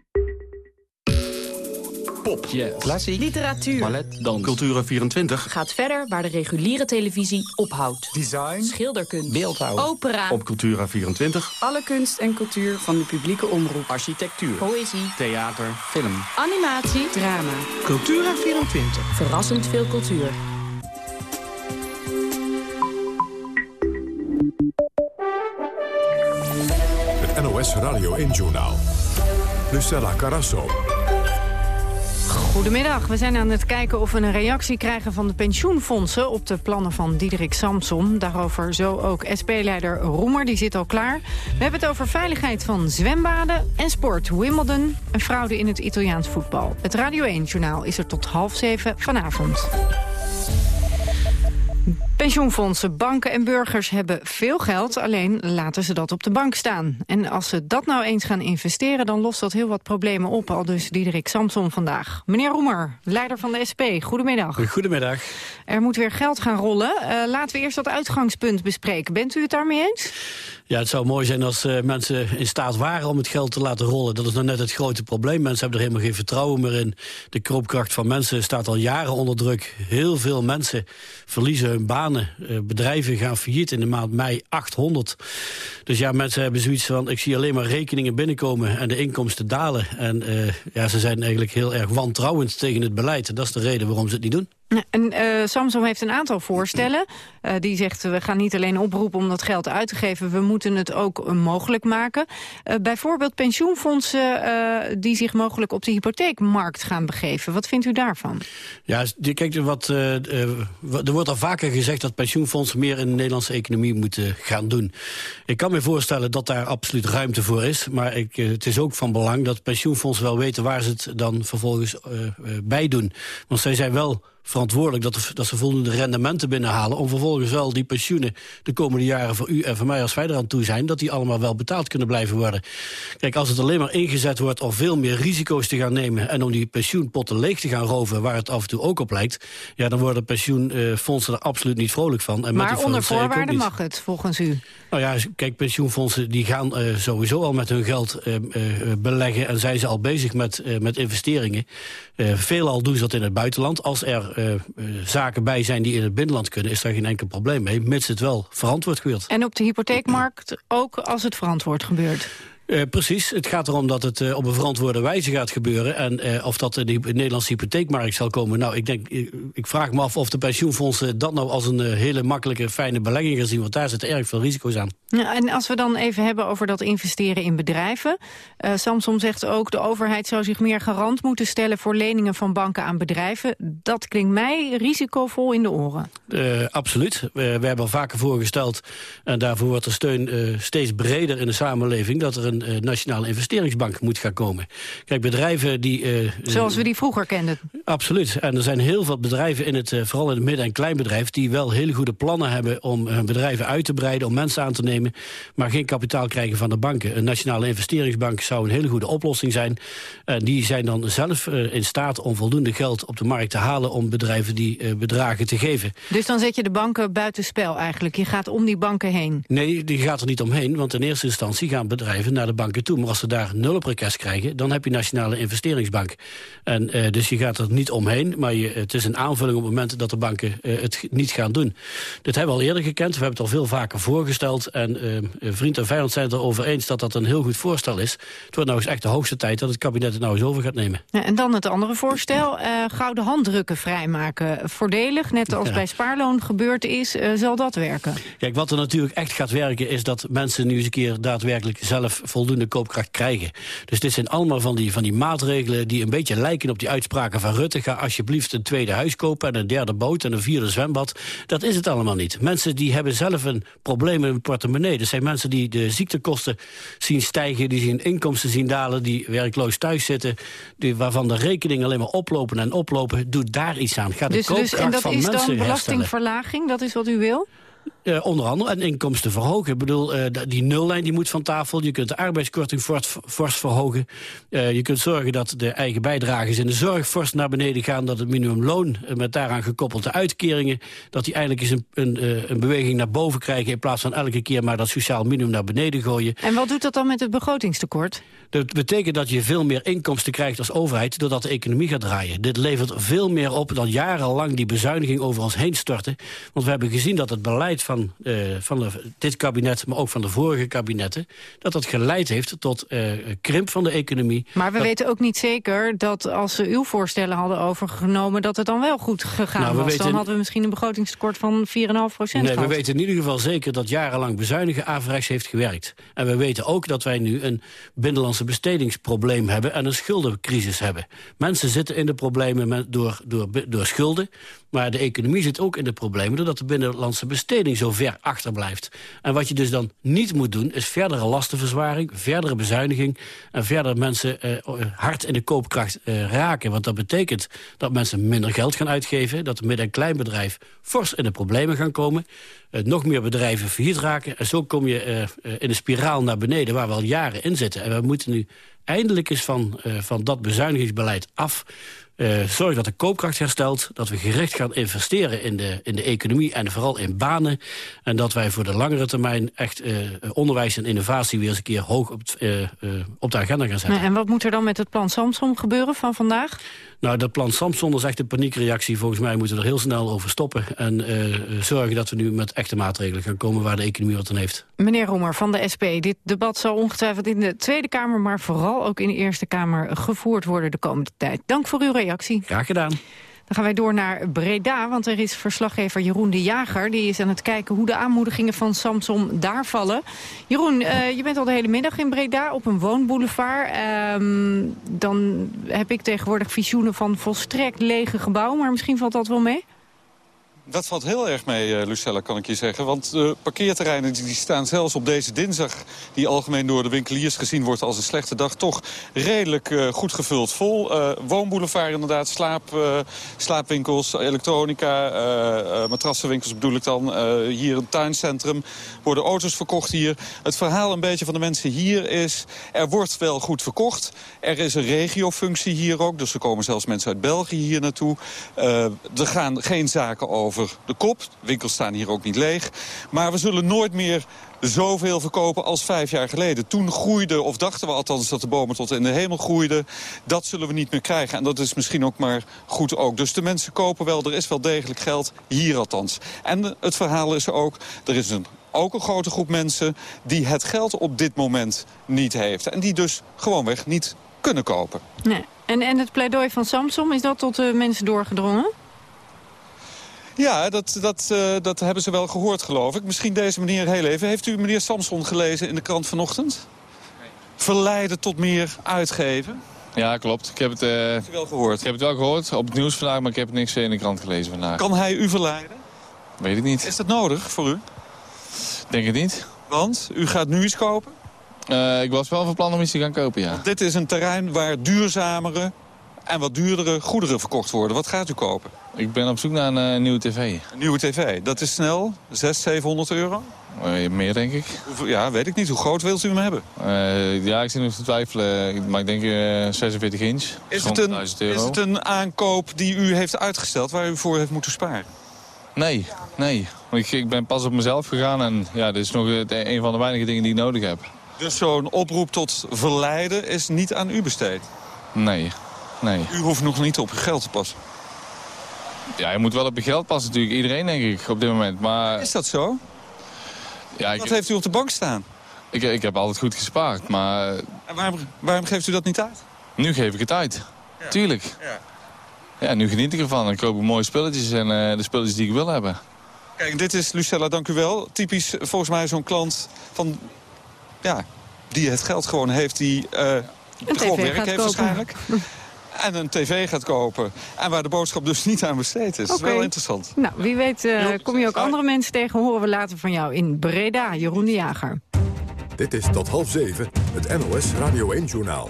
Pop, klassiek, literatuur, ballet, dans. Cultura24 gaat verder waar de reguliere televisie ophoudt. Design, schilderkunst, beeldhouw, opera. Op Cultura24 alle kunst en cultuur van de publieke omroep. Architectuur, poëzie, theater, film, animatie, drama. Cultura24 verrassend veel cultuur. Het NOS Radio 1 Journaal. Lucella Carasso. Goedemiddag, we zijn aan het kijken of we een reactie krijgen van de pensioenfondsen op de plannen van Diederik Samson. Daarover zo ook SP-leider Roemer, die zit al klaar. We hebben het over veiligheid van zwembaden en sport. Wimbledon en fraude in het Italiaans voetbal. Het Radio 1-journaal is er tot half zeven vanavond. Pensioenfondsen, banken en burgers hebben veel geld, alleen laten ze dat op de bank staan. En als ze dat nou eens gaan investeren, dan lost dat heel wat problemen op, al dus Diederik Samson vandaag. Meneer Roemer, leider van de SP, goedemiddag. Goedemiddag. Er moet weer geld gaan rollen. Uh, laten we eerst dat uitgangspunt bespreken. Bent u het daarmee eens? Ja, het zou mooi zijn als uh, mensen in staat waren om het geld te laten rollen. Dat is nou net het grote probleem. Mensen hebben er helemaal geen vertrouwen meer in. De koopkracht van mensen staat al jaren onder druk. Heel veel mensen verliezen hun banen. Uh, bedrijven gaan failliet in de maand mei 800. Dus ja, mensen hebben zoiets van... ik zie alleen maar rekeningen binnenkomen en de inkomsten dalen. En uh, ja, ze zijn eigenlijk heel erg wantrouwend tegen het beleid. En dat is de reden waarom ze het niet doen. En uh, Samsung heeft een aantal voorstellen. Uh, die zegt, we gaan niet alleen oproepen om dat geld uit te geven... we moeten het ook uh, mogelijk maken. bijvoorbeeld pensioenfondsen die zich mogelijk op de hypotheekmarkt gaan begeven. Wat vindt u daarvan? Ja, kijk, wat, er wordt al vaker gezegd dat pensioenfondsen... meer in de Nederlandse economie moeten gaan doen. Ik kan me voorstellen dat daar absoluut ruimte voor is. Maar ik, het is ook van belang dat pensioenfondsen wel weten... waar ze het dan vervolgens bij doen. Want zij zijn wel verantwoordelijk dat, dat ze voldoende rendementen binnenhalen... om vervolgens wel die pensioenen de komende jaren voor u en voor mij als wij eraan toe zijn... dat die allemaal wel betaald kunnen blijven worden. Kijk, als het alleen maar ingezet wordt om veel meer risico's te gaan nemen... en om die pensioenpotten leeg te gaan roven, waar het af en toe ook op lijkt... ja, dan worden pensioenfondsen er absoluut niet vrolijk van. En maar onder voorwaarden mag het, volgens u? Nou ja, kijk, pensioenfondsen die gaan uh, sowieso al met hun geld uh, uh, beleggen... en zijn ze al bezig met, met investeringen. veelal doen ze dat in het buitenland. Als er zaken bij zijn die in het binnenland kunnen... is daar geen enkel probleem mee, mits het wel verantwoord gebeurt. En op de hypotheekmarkt ook als het verantwoord gebeurt? Uh, precies. Het gaat erom dat het uh, op een verantwoorde wijze gaat gebeuren. En uh, of dat in de Nederlandse hypotheekmarkt zal komen. Nou, ik, denk, ik vraag me af of de pensioenfondsen dat nou als een hele makkelijke, fijne belegging gaan zien. Want daar zitten erg veel risico's aan. Ja, en als we dan even hebben over dat investeren in bedrijven. Samsom zegt ook, de overheid zou zich meer garant moeten stellen... voor leningen van banken aan bedrijven. Dat klinkt mij risicovol in de oren. absoluut. we hebben al vaker voorgesteld... en daarvoor wordt de steun steeds breder in de samenleving... dat er een uh, nationale investeringsbank moet gaan komen. Kijk, bedrijven die... Uh, Zoals we die vroeger kenden. Absoluut. En er zijn heel veel bedrijven, in het, uh, vooral in het midden- en kleinbedrijf... die wel hele goede plannen hebben om hun bedrijven uit te breiden... om mensen aan te nemen, maar geen kapitaal krijgen van de banken. Een nationale investeringsbank zou een hele goede oplossing zijn. En die zijn dan zelf in staat om voldoende geld op de markt te halen... om bedrijven die bedragen te geven. Dus dan zet je de banken buitenspel eigenlijk? Je gaat om die banken heen? Nee, die gaat er niet omheen, want in eerste instantie gaan bedrijven... naar de banken toe. Maar als ze daar nul op request krijgen, dan heb je Nationale Investeringsbank. En uh, dus je gaat er niet omheen, maar je, het is een aanvulling op het moment dat de banken uh, het niet gaan doen. Dit hebben we al eerder gekend, we hebben het al veel vaker voorgesteld. En uh, vriend en vijand zijn het erover eens dat dat een heel goed voorstel is. Het wordt nou eens echt de hoogste tijd dat het kabinet het nou eens over gaat nemen. Ja, en dan het andere voorstel, gouden handdrukken vrijmaken. Voordelig, net als ja. bij spaarloon gebeurd is, zal dat werken? Kijk, wat er natuurlijk echt gaat werken is dat mensen nu eens een keer daadwerkelijk zelf voldoende koopkracht krijgen. Dus dit zijn allemaal van die, van die maatregelen die een beetje lijken op die uitspraken van Rutte. Ga alsjeblieft een tweede huis kopen en een derde boot en een vierde zwembad. Dat is het allemaal niet. Mensen die hebben zelf een probleem in hun portemonnee. Dat zijn mensen die de ziektekosten zien stijgen, die zien inkomsten zien dalen, die werkloos thuis zitten, die, waarvan de rekeningen alleen maar oplopen en oplopen. Doe daar iets aan. Ga de dus, koopkracht dus, en dat van is mensen dan belastingverlaging, dat is wat u wil? Uh, onder andere en inkomsten verhogen. Ik bedoel, uh, die nullijn die moet van tafel. Je kunt de arbeidskorting fors, fors verhogen. Uh, je kunt zorgen dat de eigen bijdrages in de zorg fors naar beneden gaan. Dat het minimumloon met daaraan gekoppelde uitkeringen... dat die eindelijk eens een, een, een, beweging naar boven krijgen... in plaats van elke keer maar dat sociaal minimum naar beneden gooien. En wat doet dat dan met het begrotingstekort? Dat betekent dat je veel meer inkomsten krijgt als overheid... doordat de economie gaat draaien. Dit levert veel meer op dan jarenlang die bezuiniging over ons heen storten. Want we hebben gezien dat het beleid van, uh, van de, dit kabinet... maar ook van de vorige kabinetten... dat dat geleid heeft tot uh, krimp van de economie. Maar we dat... weten ook niet zeker dat als ze uw voorstellen hadden overgenomen... dat het dan wel goed gegaan nou, was. Weten... Dan hadden we misschien een begrotingstekort van 4,5 procent Nee, we weten in ieder geval zeker dat jarenlang bezuinigen averechts heeft gewerkt. En we weten ook dat wij nu een binnenlandse bestedingsprobleem hebben... en een schuldencrisis hebben. Mensen zitten in de problemen met, door, door, door schulden... maar de economie zit ook in de problemen... doordat de binnenlandse besteding zo ver achterblijft. En wat je dus dan niet moet doen... is verdere lastenverzwaring, verdere bezuiniging... en verder mensen uh, hard in de koopkracht uh, raken. Want dat betekent dat mensen minder geld gaan uitgeven... dat de midden- en kleinbedrijf fors in de problemen gaan komen... Uh, nog meer bedrijven failliet raken. En zo kom je uh, uh, in een spiraal naar beneden waar we al jaren in zitten. En we moeten nu eindelijk eens van, van dat bezuinigingsbeleid af... Uh, zorg dat de koopkracht herstelt, dat we gericht gaan investeren in de, in de economie en vooral in banen. En dat wij voor de langere termijn echt uh, onderwijs en innovatie weer eens een keer hoog op, uh, op de agenda gaan zetten. En wat moet er dan met het plan Samsung gebeuren van vandaag? Nou, dat plan Samson is echt een paniekreactie. Volgens mij moeten we er heel snel over stoppen. En zorgen dat we nu met echte maatregelen gaan komen waar de economie wat aan heeft. Meneer Roemer van de SP, dit debat zal ongetwijfeld in de Tweede Kamer... maar vooral ook in de Eerste Kamer gevoerd worden de komende tijd. Dank voor uw reactie. Graag gedaan. Dan gaan wij door naar Breda, want er is verslaggever Jeroen de Jager. Die is aan het kijken hoe de aanmoedigingen van Samson daar vallen. Jeroen, uh, je bent al de hele middag in Breda op een woonboulevard. Uh, dan heb ik tegenwoordig visioenen van volstrekt lege gebouwen, maar misschien valt dat wel mee? Dat valt heel erg mee, uh, Lucella, kan ik je zeggen. Want de parkeerterreinen die staan zelfs op deze dinsdag... die algemeen door de winkeliers gezien wordt als een slechte dag... toch redelijk uh, goed gevuld vol. Uh, woonboulevard inderdaad, slaap, slaapwinkels, elektronica... matrassenwinkels bedoel ik dan. hier een tuincentrum worden auto's verkocht hier. Het verhaal een beetje van de mensen hier is... er wordt wel goed verkocht. Er is een regiofunctie hier ook. Dus er komen zelfs mensen uit België hier naartoe. er gaan geen zaken over de kop. De winkels staan hier ook niet leeg. Maar we zullen nooit meer zoveel verkopen als vijf jaar geleden. Toen groeide, of dachten we althans dat de bomen tot in de hemel groeiden. Dat zullen we niet meer krijgen. En dat is misschien ook maar goed ook. Dus de mensen kopen wel, er is wel degelijk geld, hier althans. En het verhaal is ook, er is een ook een grote groep mensen die het geld op dit moment niet heeft. En die dus gewoonweg niet kunnen kopen. Nee. En, en het pleidooi van Samsung, is dat tot de mensen doorgedrongen? Ja, dat, dat, uh, dat hebben ze wel gehoord, geloof ik. Misschien deze meneer heel even. Heeft u meneer Samson gelezen in de krant vanochtend? Nee. Verleiden tot meer uitgeven? Ja, klopt. Ik heb het, uh, Heeft u wel gehoord? Ik heb het wel gehoord op het nieuws vandaag, maar ik heb niks in de krant gelezen vandaag. Kan hij u verleiden? Weet ik niet. Is dat nodig voor u? Denk het niet. Want? U gaat nu iets kopen? Uh, ik was wel van plan om iets te gaan kopen, ja. Want dit is een terrein waar duurzamere en wat duurdere goederen verkocht worden. Wat gaat u kopen? Ik ben op zoek naar een uh, nieuwe tv. Een nieuwe tv. Dat is snel? 600, 700 euro? Uh, meer, denk ik. Ja, weet ik niet. Hoe groot wilt u hem hebben? Uh, ja, ik zit nog te twijfelen. Maar ik denk 46 inch. Is het, een, is het een aankoop die u heeft uitgesteld... waar u voor heeft moeten sparen? Nee, nee. Ik, ik ben pas op mezelf gegaan. En ja, dit is nog een van de weinige dingen die ik nodig heb. Dus zo'n oproep tot verleiden is niet aan u besteed? Nee, nee. U hoeft nog niet op uw geld te passen? Ja, je moet wel op je geld passen natuurlijk. Iedereen denk ik op dit moment. Maar... Is dat zo? Ja, Wat heeft u op de bank staan? Ik, ik heb altijd goed gespaard, maar... En waarom, waarom geeft u dat niet uit? Nu geef ik het uit. Ja. Tuurlijk. Ja. ja, nu geniet ik ervan. Ik koop mooie spulletjes en uh, de spulletjes die ik wil hebben. Kijk, dit is Lucella, dank u wel. Typisch volgens mij zo'n klant van... Ja, die het geld gewoon heeft, die uh, gewoon werk heeft kopen. waarschijnlijk. [laughs] en een tv gaat kopen. En waar de boodschap dus niet aan besteed is. Okay. Dat is wel interessant. Nou, wie weet uh, kom je ook andere mensen tegen. Horen we later van jou in Breda, Jeroen de Jager. Dit is tot half zeven, het NOS Radio 1-journaal.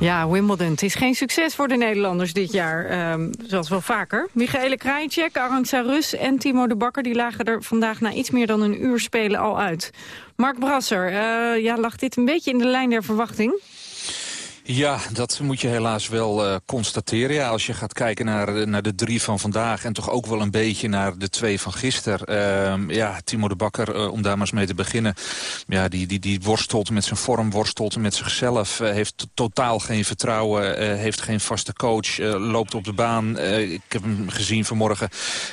Ja, Wimbledon. Het is geen succes voor de Nederlanders dit jaar, um, zoals wel vaker. Michaele Krajicek, Arantxa Rus en Timo de Bakker... die lagen er vandaag na iets meer dan een uur spelen al uit. Mark Brasser, uh, ja, lag dit een beetje in de lijn der verwachting? Ja, dat moet je helaas wel uh, constateren. Ja, als je gaat kijken naar, naar de drie van vandaag... en toch ook wel een beetje naar de twee van gisteren. Uh, ja, Timo de Bakker, uh, om daar maar eens mee te beginnen... Ja, die, die, die worstelt met zijn vorm, worstelt met zichzelf... heeft totaal geen vertrouwen, heeft geen vaste coach... loopt op de baan. ik heb hem gezien vanmorgen.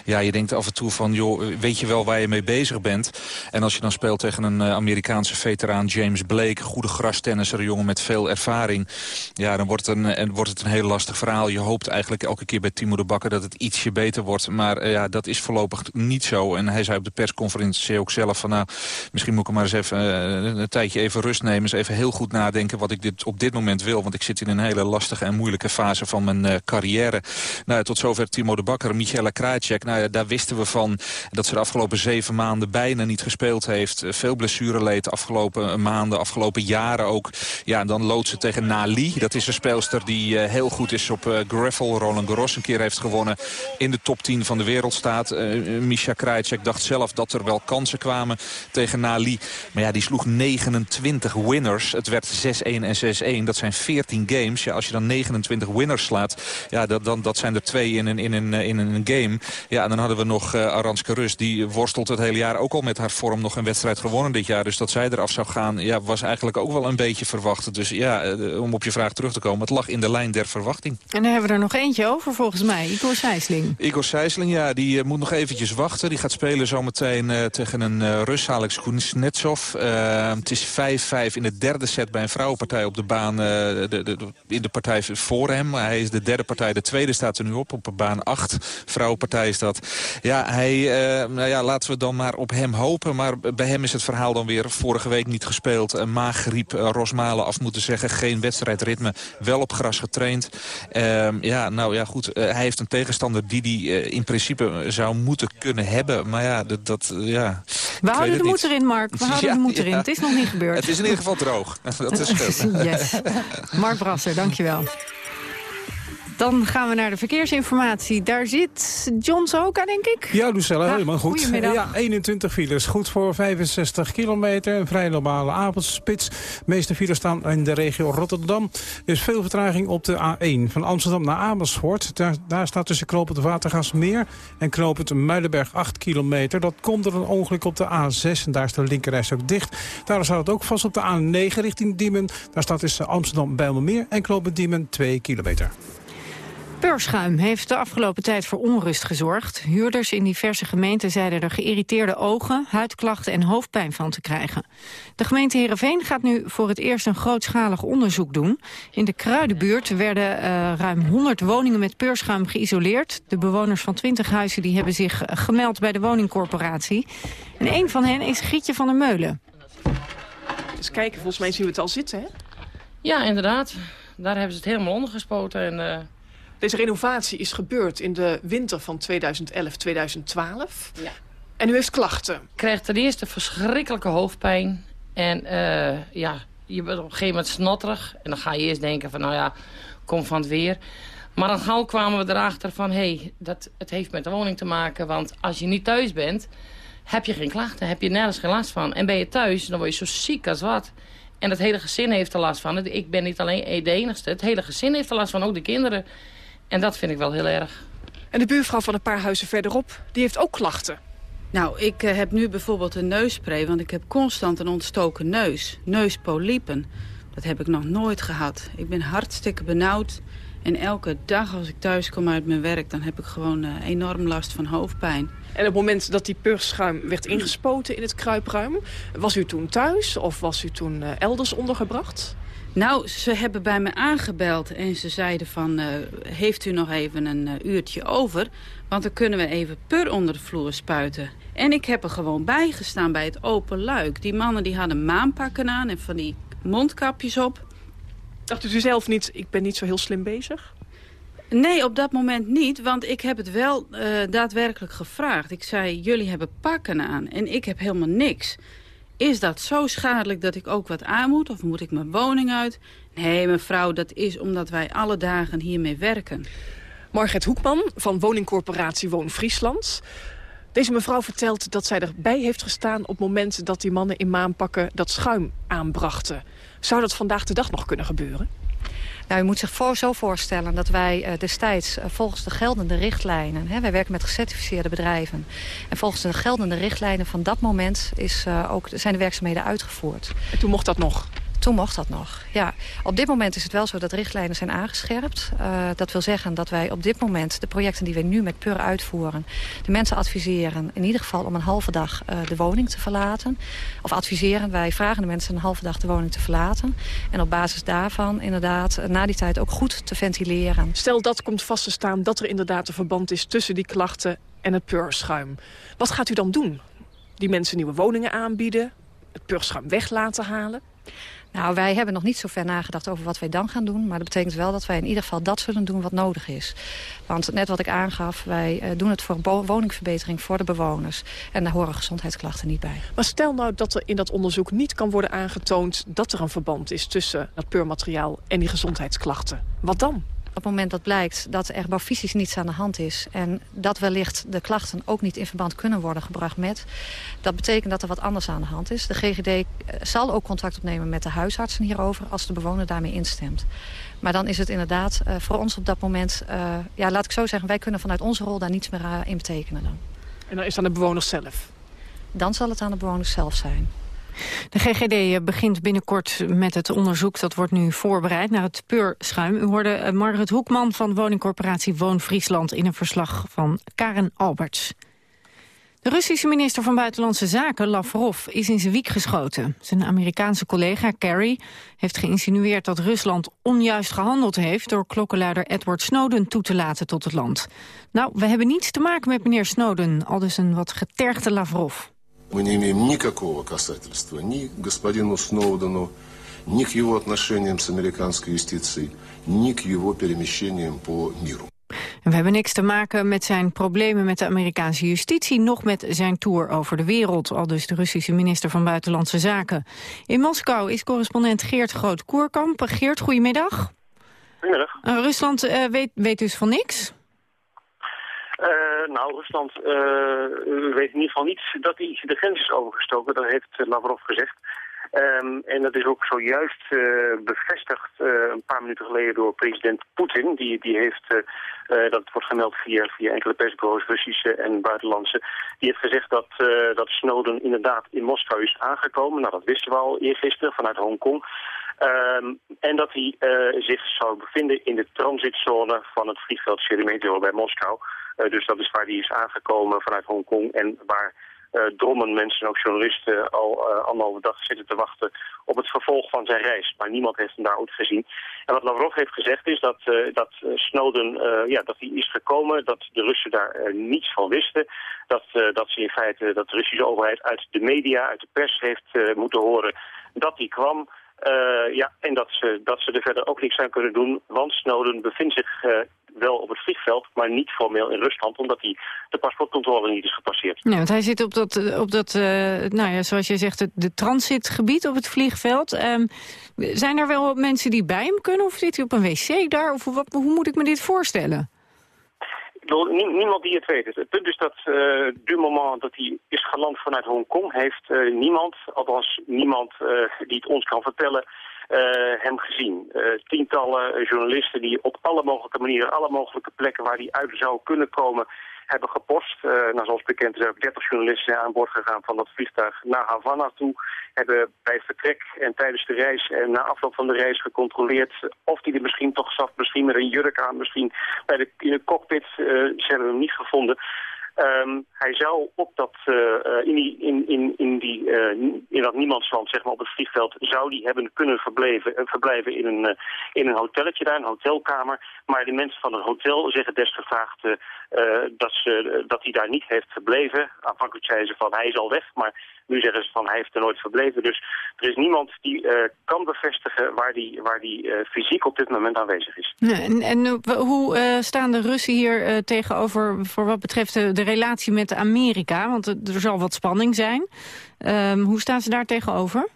Ja, je denkt af en toe van, joh, weet je wel waar je mee bezig bent? En als je dan speelt tegen een Amerikaanse veteraan, James Blake... goede grastennisser, jongen met veel ervaring ja, dan wordt het, een, wordt het een heel lastig verhaal. Je hoopt eigenlijk elke keer bij Timo de Bakker dat het ietsje beter wordt. Maar uh, ja, dat is voorlopig niet zo. En hij zei op de persconferentie ook zelf van... nou, misschien moet ik maar eens even uh, een tijdje even rust nemen. Eens even heel goed nadenken wat ik dit, op dit moment wil. Want ik zit in een hele lastige en moeilijke fase van mijn uh, carrière. Nou, tot zover Timo de Bakker. Michela Krajcek, nou, daar wisten we van dat ze de afgelopen zeven maanden bijna niet gespeeld heeft. veel blessure leed de afgelopen maanden, afgelopen jaren ook. Ja, en dan loodt ze tegen Nali dat is een speelster die uh, heel goed is op uh, gravel. Roland Garros een keer heeft gewonnen. In de top 10 van de wereld staat. Uh, Misha Krajicek dacht zelf dat er wel kansen kwamen tegen Nali. Maar ja, die sloeg 29 winners. Het werd 6-1 en 6-1. Dat zijn 14 games. Ja, als je dan 29 winners slaat, ja, dat, dan, dat zijn er twee in een, in een, in een game. Ja, en dan hadden we nog uh, Aranska Rus. Die worstelt het hele jaar ook al met haar vorm nog een wedstrijd gewonnen dit jaar. Dus dat zij eraf zou gaan, ja, was eigenlijk ook wel een beetje verwacht. Dus ja, om op je vraag terug te komen. Het lag in de lijn der verwachting. En dan hebben we er nog eentje over volgens mij. Igor Sijsling. Igor Sijsling, ja, die moet nog eventjes wachten. Die gaat spelen zometeen tegen een Rus, Alex Kuznetsov. het is 5-5 in de derde set bij een vrouwenpartij op de baan. de, de, in de partij voor hem. Hij is de derde partij. De tweede staat er nu op, op baan 8. Vrouwenpartij is dat. Ja, hij, nou ja, laten we dan maar op hem hopen. Maar bij hem is het verhaal dan weer vorige week niet gespeeld. Maaggriep, Rosmalen af moeten zeggen. Geen wedstrijdritme, wel op gras getraind. Ehm, ja, nou ja, goed. hij heeft een tegenstander die hij in principe zou moeten kunnen hebben. Maar ja, dat... dat ja, we houden de moed erin, Mark. We [laughs] houden de moed erin. Het is nog niet gebeurd. Het is in ieder geval droog. [laughs] dat is [laughs] yes. Mark Brasser, dankjewel. Dan gaan we naar de verkeersinformatie. Daar zit John Soka, denk ik. Ja, Lucella, helemaal goed. Goedemiddag. Ja, 21 files. Goed voor 65 kilometer. Een vrij normale avondspits. De meeste files staan in de regio Rotterdam. Er is veel vertraging op de A1. Van Amsterdam naar Amersfoort. Daar, daar staat tussen Knopend Watergasmeer en Knopend Muidenberg 8 kilometer. Dat komt door een ongeluk op de A6. En daar is de linkerreis ook dicht. Daar staat het ook vast op de A9 richting Diemen. Daar staat tussen Amsterdam Bijlmermeer en Knopend Diemen 2 kilometer. Peurschuim heeft de afgelopen tijd voor onrust gezorgd. Huurders in diverse gemeenten zeiden er geïrriteerde ogen, huidklachten en hoofdpijn van te krijgen. De gemeente Heerenveen gaat nu voor het eerst een grootschalig onderzoek doen. In de Kruidenbuurt werden uh, ruim 100 woningen met peurschuim geïsoleerd. De bewoners van 20 huizen die hebben zich gemeld bij de woningcorporatie. En een van hen is Grietje van der Meulen. Dus kijken, volgens mij zien we het al zitten, hè? Ja, inderdaad. Daar hebben ze het helemaal ondergespoten en... Uh deze renovatie is gebeurd in de winter van 2011-2012. Ja. En u heeft klachten. Ik kreeg ten eerste verschrikkelijke hoofdpijn. En uh, ja, je bent op een gegeven moment snotterig. En dan ga je eerst denken van, nou ja, kom van het weer. Maar dan gauw kwamen we erachter van, hé, hey, dat het heeft met de woning te maken. Want als je niet thuis bent, heb je geen klachten. Heb je nergens geen last van. En ben je thuis, dan word je zo ziek als wat. En het hele gezin heeft er last van. Ik ben niet alleen de enigste. Het hele gezin heeft er last van, ook de kinderen. En dat vind ik wel heel erg. En de buurvrouw van een paar huizen verderop, die heeft ook klachten. Nou, ik uh, heb nu bijvoorbeeld een neusspray, want ik heb constant een ontstoken neus. Neuspolypen. Dat heb ik nog nooit gehad. Ik ben hartstikke benauwd. En elke dag als ik thuis kom uit mijn werk... dan heb ik gewoon uh, enorm last van hoofdpijn. En op het moment dat die purgschuim werd ingespoten in het kruipruim... was u toen thuis of was u toen uh, elders ondergebracht? Nou, ze hebben bij me aangebeld en ze zeiden van... Uh, heeft u nog even een uh, uurtje over? Want dan kunnen we even pur onder de vloer spuiten. En ik heb er gewoon bij gestaan bij het open luik. Die mannen die hadden maanpakken aan en van die mondkapjes op. Dacht u zelf niet, ik ben niet zo heel slim bezig? Nee, op dat moment niet, want ik heb het wel uh, daadwerkelijk gevraagd. Ik zei, jullie hebben pakken aan en ik heb helemaal niks. Is dat zo schadelijk dat ik ook wat aan moet? Of moet ik mijn woning uit? Nee, mevrouw, dat is omdat wij alle dagen hiermee werken. Margret Hoekman van woningcorporatie Woon Friesland. Deze mevrouw vertelt dat zij erbij heeft gestaan... op het moment dat die mannen in maanpakken dat schuim aanbrachten. Zou dat vandaag de dag nog kunnen gebeuren? Nou, u moet zich voor, zo voorstellen dat wij uh, destijds uh, volgens de geldende richtlijnen... Hè, wij werken met gecertificeerde bedrijven... en volgens de geldende richtlijnen van dat moment is, uh, ook, zijn de werkzaamheden uitgevoerd. En toen mocht dat nog? Toen mocht dat nog, ja. Op dit moment is het wel zo dat richtlijnen zijn aangescherpt. Uh, dat wil zeggen dat wij op dit moment de projecten die we nu met PUR uitvoeren... de mensen adviseren in ieder geval om een halve dag uh, de woning te verlaten. Of adviseren, wij vragen de mensen een halve dag de woning te verlaten. En op basis daarvan inderdaad na die tijd ook goed te ventileren. Stel dat komt vast te staan dat er inderdaad een verband is tussen die klachten en het PUR-schuim. Wat gaat u dan doen? Die mensen nieuwe woningen aanbieden? Het PUR-schuim weg laten halen? Nou, wij hebben nog niet zo ver nagedacht over wat wij dan gaan doen. Maar dat betekent wel dat wij in ieder geval dat zullen doen wat nodig is. Want net wat ik aangaf, wij uh, doen het voor woningverbetering voor de bewoners. En daar horen gezondheidsklachten niet bij. Maar stel nou dat er in dat onderzoek niet kan worden aangetoond... dat er een verband is tussen dat peurmateriaal en die gezondheidsklachten. Wat dan? Op het moment dat blijkt dat er bouwfysisch niets aan de hand is... en dat wellicht de klachten ook niet in verband kunnen worden gebracht met... dat betekent dat er wat anders aan de hand is. De GGD eh, zal ook contact opnemen met de huisartsen hierover... als de bewoner daarmee instemt. Maar dan is het inderdaad uh, voor ons op dat moment... Uh, ja, laat ik zo zeggen, wij kunnen vanuit onze rol daar niets meer in betekenen dan. En dan is het aan de bewoners zelf? Dan zal het aan de bewoners zelf zijn. De GGD begint binnenkort met het onderzoek. Dat wordt nu voorbereid naar het peurschuim. U hoorde eh, Margaret Hoekman van woningcorporatie Woon Friesland... in een verslag van Karen Alberts. De Russische minister van Buitenlandse Zaken, Lavrov, is in zijn wiek geschoten. Zijn Amerikaanse collega Kerry heeft geïnsinueerd dat Rusland onjuist gehandeld heeft... door klokkenluider Edward Snowden toe te laten tot het land. Nou, we hebben niets te maken met meneer Snowden, al dus een wat getergde Lavrov. Мы не имеем никакого касательства ни к господину Сноудену, ни к его отношениям с американской юстицией, ни к его перемещениям по миру. En we hebben niks te maken met zijn problemen met de Amerikaanse justitie... nog met zijn tour over de wereld, al dus de Russische minister van Buitenlandse Zaken. In Moskou is correspondent Geert Groot-Koerkamp. Geert, goedemiddag. Goedemiddag. Uh, Rusland uh, weet, weet dus van niks? Uh, nou, Rusland weet in ieder geval niet dat hij de grens is overgestoken. Dat heeft Lavrov gezegd. Um, en dat is ook zojuist uh, bevestigd uh, een paar minuten geleden door president Poetin. Die, die heeft, uh, dat wordt gemeld via, via enkele persbureaus, Russische en buitenlandse. Die heeft gezegd dat, dat Snowden inderdaad in Moskou is aangekomen. Nou, dat wisten we al eergisteren vanuit Hongkong. Um, en dat hij zich zou bevinden in de transitzone van het vliegveld Sheremetyevo bij Moskou. dus dat is waar hij is aangekomen vanuit Hongkong en waar uh, drommen mensen, ook journalisten, al anderhalve dag zitten te wachten op het vervolg van zijn reis. Maar niemand heeft hem daar ooit gezien. En wat Lavrov heeft gezegd is dat, dat Snowden, ja, dat hij is gekomen, dat de Russen daar niets van wisten. Dat, dat ze in feite, dat de Russische overheid uit de media, uit de pers heeft moeten horen dat hij kwam. Uh, ja, en dat ze, dat ze er verder ook niks aan kunnen doen, want Snowden bevindt zich uh, wel op het vliegveld, maar niet formeel in Rusland, omdat hij de paspoortcontrole niet is gepasseerd. Nee, want hij zit op dat, op dat nou ja, zoals je zegt, het de transitgebied op het vliegveld. Um, zijn er wel mensen die bij hem kunnen, of zit hij op een wc daar, of hoe moet ik me dit voorstellen? Niemand die het weet. Het punt is dat uh, du moment dat hij is geland vanuit Hongkong... heeft uh, niemand, althans niemand uh, die het ons kan vertellen... hem gezien. tientallen journalisten die op alle mogelijke manieren... alle mogelijke plekken waar hij uit zou kunnen komen hebben gepost. Uh, zoals bekend is ook 30 journalisten aan boord gegaan van dat vliegtuig naar Havana toe. Hebben bij vertrek en tijdens de reis en na afloop van de reis gecontroleerd of hij er misschien toch zat. Misschien met een jurk aan, misschien bij de, in de cockpit. Uh, ze hebben hem niet gevonden. Um, hij zou op dat, uh, in, die, in, in, in, die, uh, in dat niemandsland, zeg maar op het vliegveld, zou die hebben kunnen verblijven, verblijven in, een, in een hotelletje daar, een hotelkamer. Maar de mensen van het hotel zeggen desgevraagd dat, ze, dat hij daar niet heeft gebleven. Aanvankelijk zeiden ze van hij is al weg, maar nu zeggen ze van hij heeft er nooit verbleven. Dus er is niemand die uh, kan bevestigen waar die, waar die uh, fysiek op dit moment aanwezig is. En, en hoe uh, staan de Russen hier tegenover voor wat betreft de, relatie met Amerika? Want er zal wat spanning zijn. Um, hoe staan ze daar tegenover?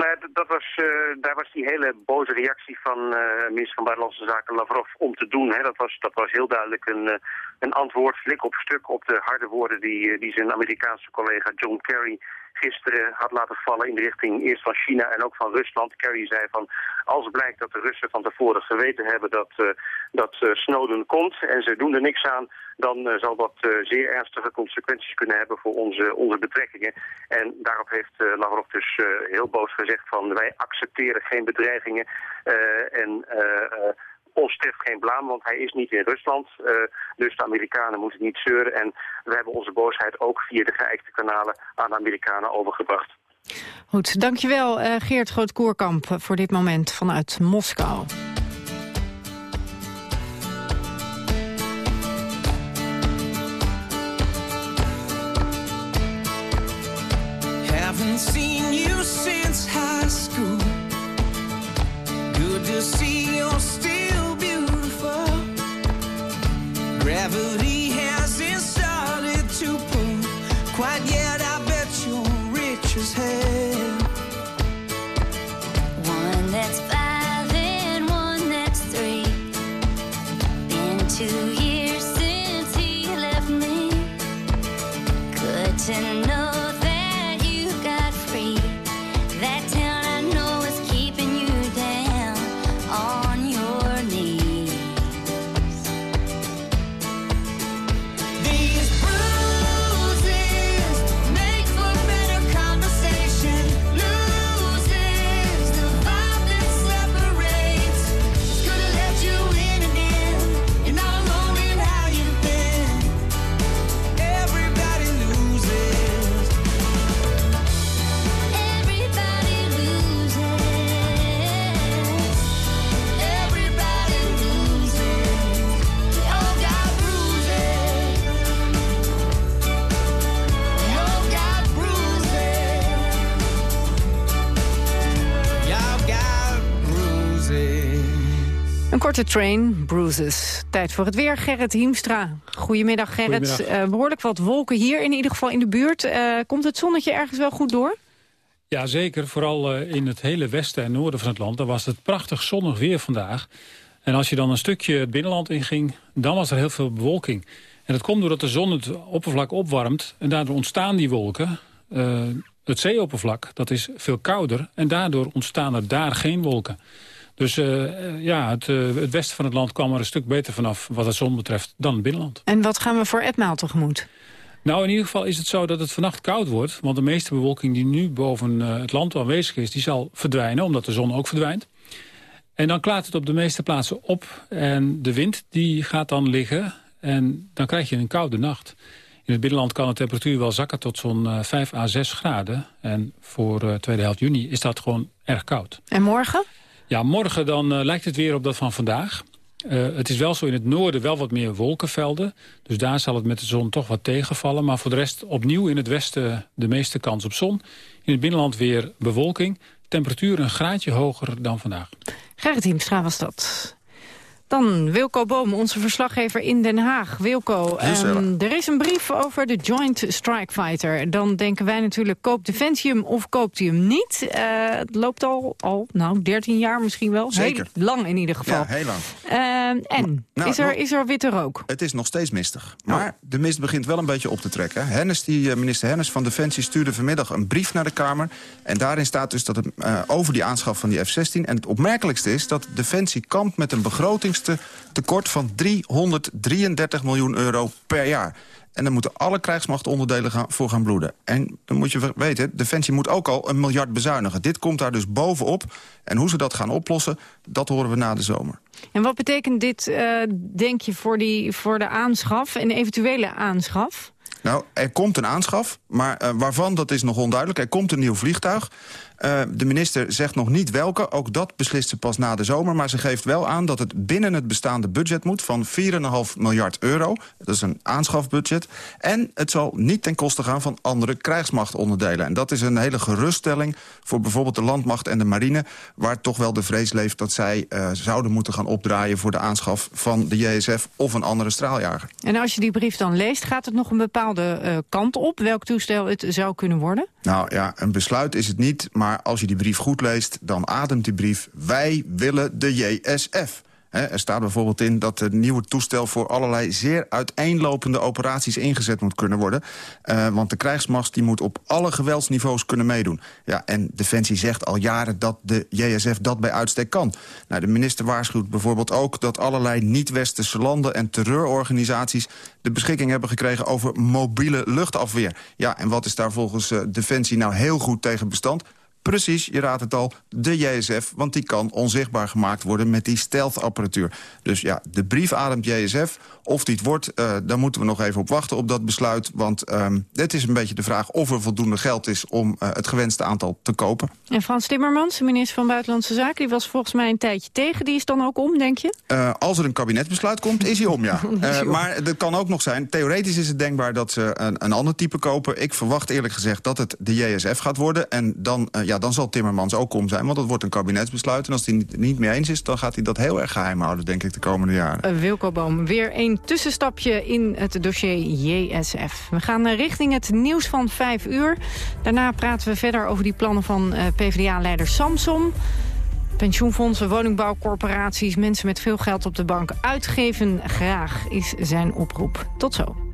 Nou, dat was, uh, daar was die hele boze reactie van uh, minister van Buitenlandse Zaken Lavrov om te doen. Hè. Dat, was, dat was heel duidelijk een, uh, een antwoord, flik op stuk op de harde woorden die, die zijn Amerikaanse collega John Kerry gisteren had laten vallen in de richting eerst van China en ook van Rusland. Kerry zei van, als blijkt dat de Russen van tevoren geweten hebben dat, uh, dat uh, Snowden komt en ze doen er niks aan, dan uh, zal dat zeer ernstige consequenties kunnen hebben voor onze, onze betrekkingen. En daarop heeft Lavrov dus heel boos gezegd van, wij accepteren geen bedreigingen en ons treft geen blaam, want hij is niet in Rusland. Uh, dus de Amerikanen moeten niet zeuren. En we hebben onze boosheid ook via de geëikte kanalen aan de Amerikanen overgebracht. Goed, dankjewel uh, Geert Groot-Koerkamp voor dit moment vanuit Moskou. Korte train, bruises. Tijd voor het weer, Gerrit Hiemstra. Goedemiddag, Gerrit. Goedemiddag. Uh, behoorlijk wat wolken hier, in ieder geval in de buurt. Uh, komt het zonnetje ergens wel goed door? Ja, zeker. Vooral uh, in het hele westen en noorden van het land. Daar was het prachtig zonnig weer vandaag. En als je dan een stukje het binnenland inging, dan was er heel veel bewolking. En dat komt doordat de zon het oppervlak opwarmt. En daardoor ontstaan die wolken. Het zeeoppervlak, dat is veel kouder. En daardoor ontstaan er daar geen wolken. Dus uh, ja, het, uh, het, westen van het land kwam er een stuk beter vanaf... wat het zon betreft dan het binnenland. En wat gaan we voor etmaal tegemoet? Nou, in ieder geval is het zo dat het vannacht koud wordt. Want de meeste bewolking die nu boven het land aanwezig is... die zal verdwijnen, omdat de zon ook verdwijnt. En dan klaart het op de meeste plaatsen op. En de wind die gaat dan liggen. En dan krijg je een koude nacht. In het binnenland kan de temperatuur wel zakken tot zo'n uh, 5 à 6 graden. En voor uh, tweede helft juni is dat gewoon erg koud. En morgen? Ja, morgen dan uh, lijkt het weer op dat van vandaag. Uh, het is wel zo in het noorden wel wat meer wolkenvelden. Dus daar zal het met de zon toch wat tegenvallen. Maar voor de rest opnieuw in het westen de meeste kans op zon. In het binnenland weer bewolking. Temperatuur een graadje hoger dan vandaag. Gerrit Hiemstra was dat. Dan Wilco Boom, onze verslaggever in Den Haag. Wilco, um, er is een brief over de Joint Strike Fighter. Dan denken wij natuurlijk, koopt Defensie hem of koopt hij hem niet? Uh, het loopt al, al, nou, 13 jaar misschien wel. Zeker. Heel lang in ieder geval. Ja, heel lang. Uh, en, nou, is, er, is er witte rook? Het is nog steeds mistig. Maar oh. de mist begint wel een beetje op te trekken. Hennis, die, minister Hennis van Defensie stuurde vanmiddag een brief naar de Kamer. En daarin staat dus dat het uh, over die aanschaf van die F-16... en het opmerkelijkste is dat Defensie kampt met een begroting tekort van 333 miljoen euro per jaar. En dan moeten alle krijgsmachtonderdelen gaan, voor gaan bloeden. En dan moet je weten, Defensie moet ook al een miljard bezuinigen. Dit komt daar dus bovenop. En hoe ze dat gaan oplossen, dat horen we na de zomer. En wat betekent dit, uh, denk je, voor, die, voor de aanschaf en eventuele aanschaf? Nou, er komt een aanschaf, maar uh, waarvan, dat is nog onduidelijk. Er komt een nieuw vliegtuig. Uh, de minister zegt nog niet welke, ook dat beslist ze pas na de zomer. Maar ze geeft wel aan dat het binnen het bestaande budget moet... van 4,5 miljard euro. Dat is een aanschafbudget. En het zal niet ten koste gaan van andere krijgsmachtonderdelen. En dat is een hele geruststelling voor bijvoorbeeld de landmacht en de marine... waar toch wel de vrees leeft dat zij uh, zouden moeten gaan opdraaien... voor de aanschaf van de JSF of een andere straaljager. En als je die brief dan leest, gaat het nog een bepaalde uh, kant op? Welk toestel het zou kunnen worden? Nou ja, een besluit is het niet, maar als je die brief goed leest... dan ademt die brief, wij willen de JSF. Er staat bijvoorbeeld in dat het nieuwe toestel... voor allerlei zeer uiteenlopende operaties ingezet moet kunnen worden. Uh, want de krijgsmacht die moet op alle geweldsniveaus kunnen meedoen. Ja, en Defensie zegt al jaren dat de JSF dat bij uitstek kan. Nou, de minister waarschuwt bijvoorbeeld ook... dat allerlei niet-westerse landen en terreurorganisaties... de beschikking hebben gekregen over mobiele luchtafweer. Ja, en wat is daar volgens uh, Defensie nou heel goed tegen bestand? Precies, je raadt het al, de JSF, want die kan onzichtbaar gemaakt worden met die stealth-apparatuur. Dus ja, de brief ademt JSF. Of die het wordt, uh, daar moeten we nog even op wachten op dat besluit. Want um, het is een beetje de vraag of er voldoende geld is om uh, het gewenste aantal te kopen. En Frans Timmermans, de minister van Buitenlandse Zaken, die was volgens mij een tijdje tegen. Die is dan ook om, denk je? Uh, als er een kabinetbesluit komt, is hij om, ja. [laughs] maar het kan ook nog zijn, theoretisch is het denkbaar dat ze een, een ander type kopen. Ik verwacht eerlijk gezegd dat het de JSF gaat worden. En dan, ja, dan zal Timmermans ook om zijn, want het wordt een kabinetsbesluit. En als hij niet, niet mee eens is, dan gaat hij dat heel erg geheim houden, denk ik, de komende jaren. Uh, Wilco Boom, weer een tussenstapje in het dossier JSF. We gaan uh, richting het nieuws van vijf uur. Daarna praten we verder over die plannen van uh, PvdA-leider Samson. Pensioenfondsen, woningbouwcorporaties, mensen met veel geld op de bank uitgeven graag, is zijn oproep. Tot zo.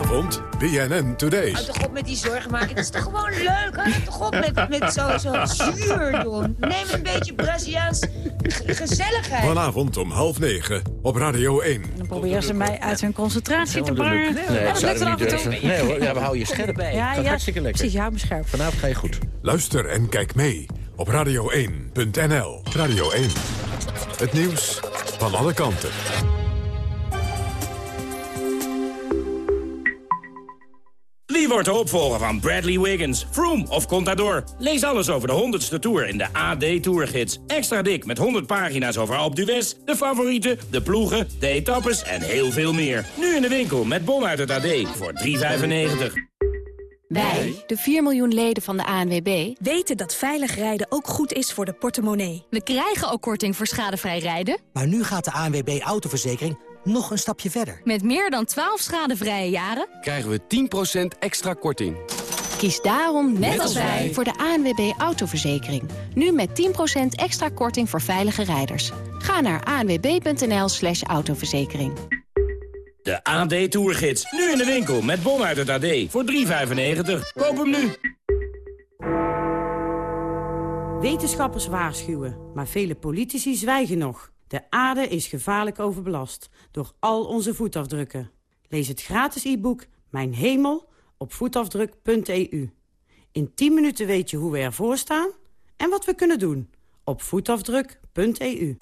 Vanavond BNN Today. Houd toch op met die zorgen maken. Het is toch gewoon leuk? Houd toch op met, met zo, zo zuur doen. Neem een beetje Braziliaans gezelligheid. Vanavond om half negen op Radio 1. Dan proberen ze mij uit hun concentratie te brengen. Nee, dat lukt er af en toe. Nee hoor, ja, we houden je scherp. Ja, ja, hartstikke lekker. Precies, hou me scherp. Vanavond ga je goed. Luister en kijk mee op radio1.nl. Radio 1. Het nieuws van alle kanten. Wordt de opvolger van Bradley Wiggins, Froome of Contador? Lees alles over de 100ste Tour in de AD Tourgids. Extra dik met 100 pagina's over Alpe d'Huez, de favorieten, de ploegen, de etappes en heel veel meer. Nu in de winkel met bon uit het AD voor 3,95. Wij, de 4 miljoen leden van de ANWB, weten dat veilig rijden ook goed is voor de portemonnee. We krijgen ook korting voor schadevrij rijden. Maar nu gaat de ANWB Autoverzekering nog een stapje verder. Met meer dan 12 schadevrije jaren krijgen we 10% extra korting. Kies daarom, net, als wij, voor de ANWB Autoverzekering. Nu met 10% extra korting voor veilige rijders. Ga naar anwb.nl slash autoverzekering. De AD Tourgids. Nu in de winkel met bon uit het AD. Voor 3,95. Koop hem nu. Wetenschappers waarschuwen, maar vele politici zwijgen nog. De aarde is gevaarlijk overbelast door al onze voetafdrukken. Lees het gratis e-book Mijn Hemel op voetafdruk.eu. In 10 minuten weet je hoe we ervoor staan en wat we kunnen doen op voetafdruk.eu.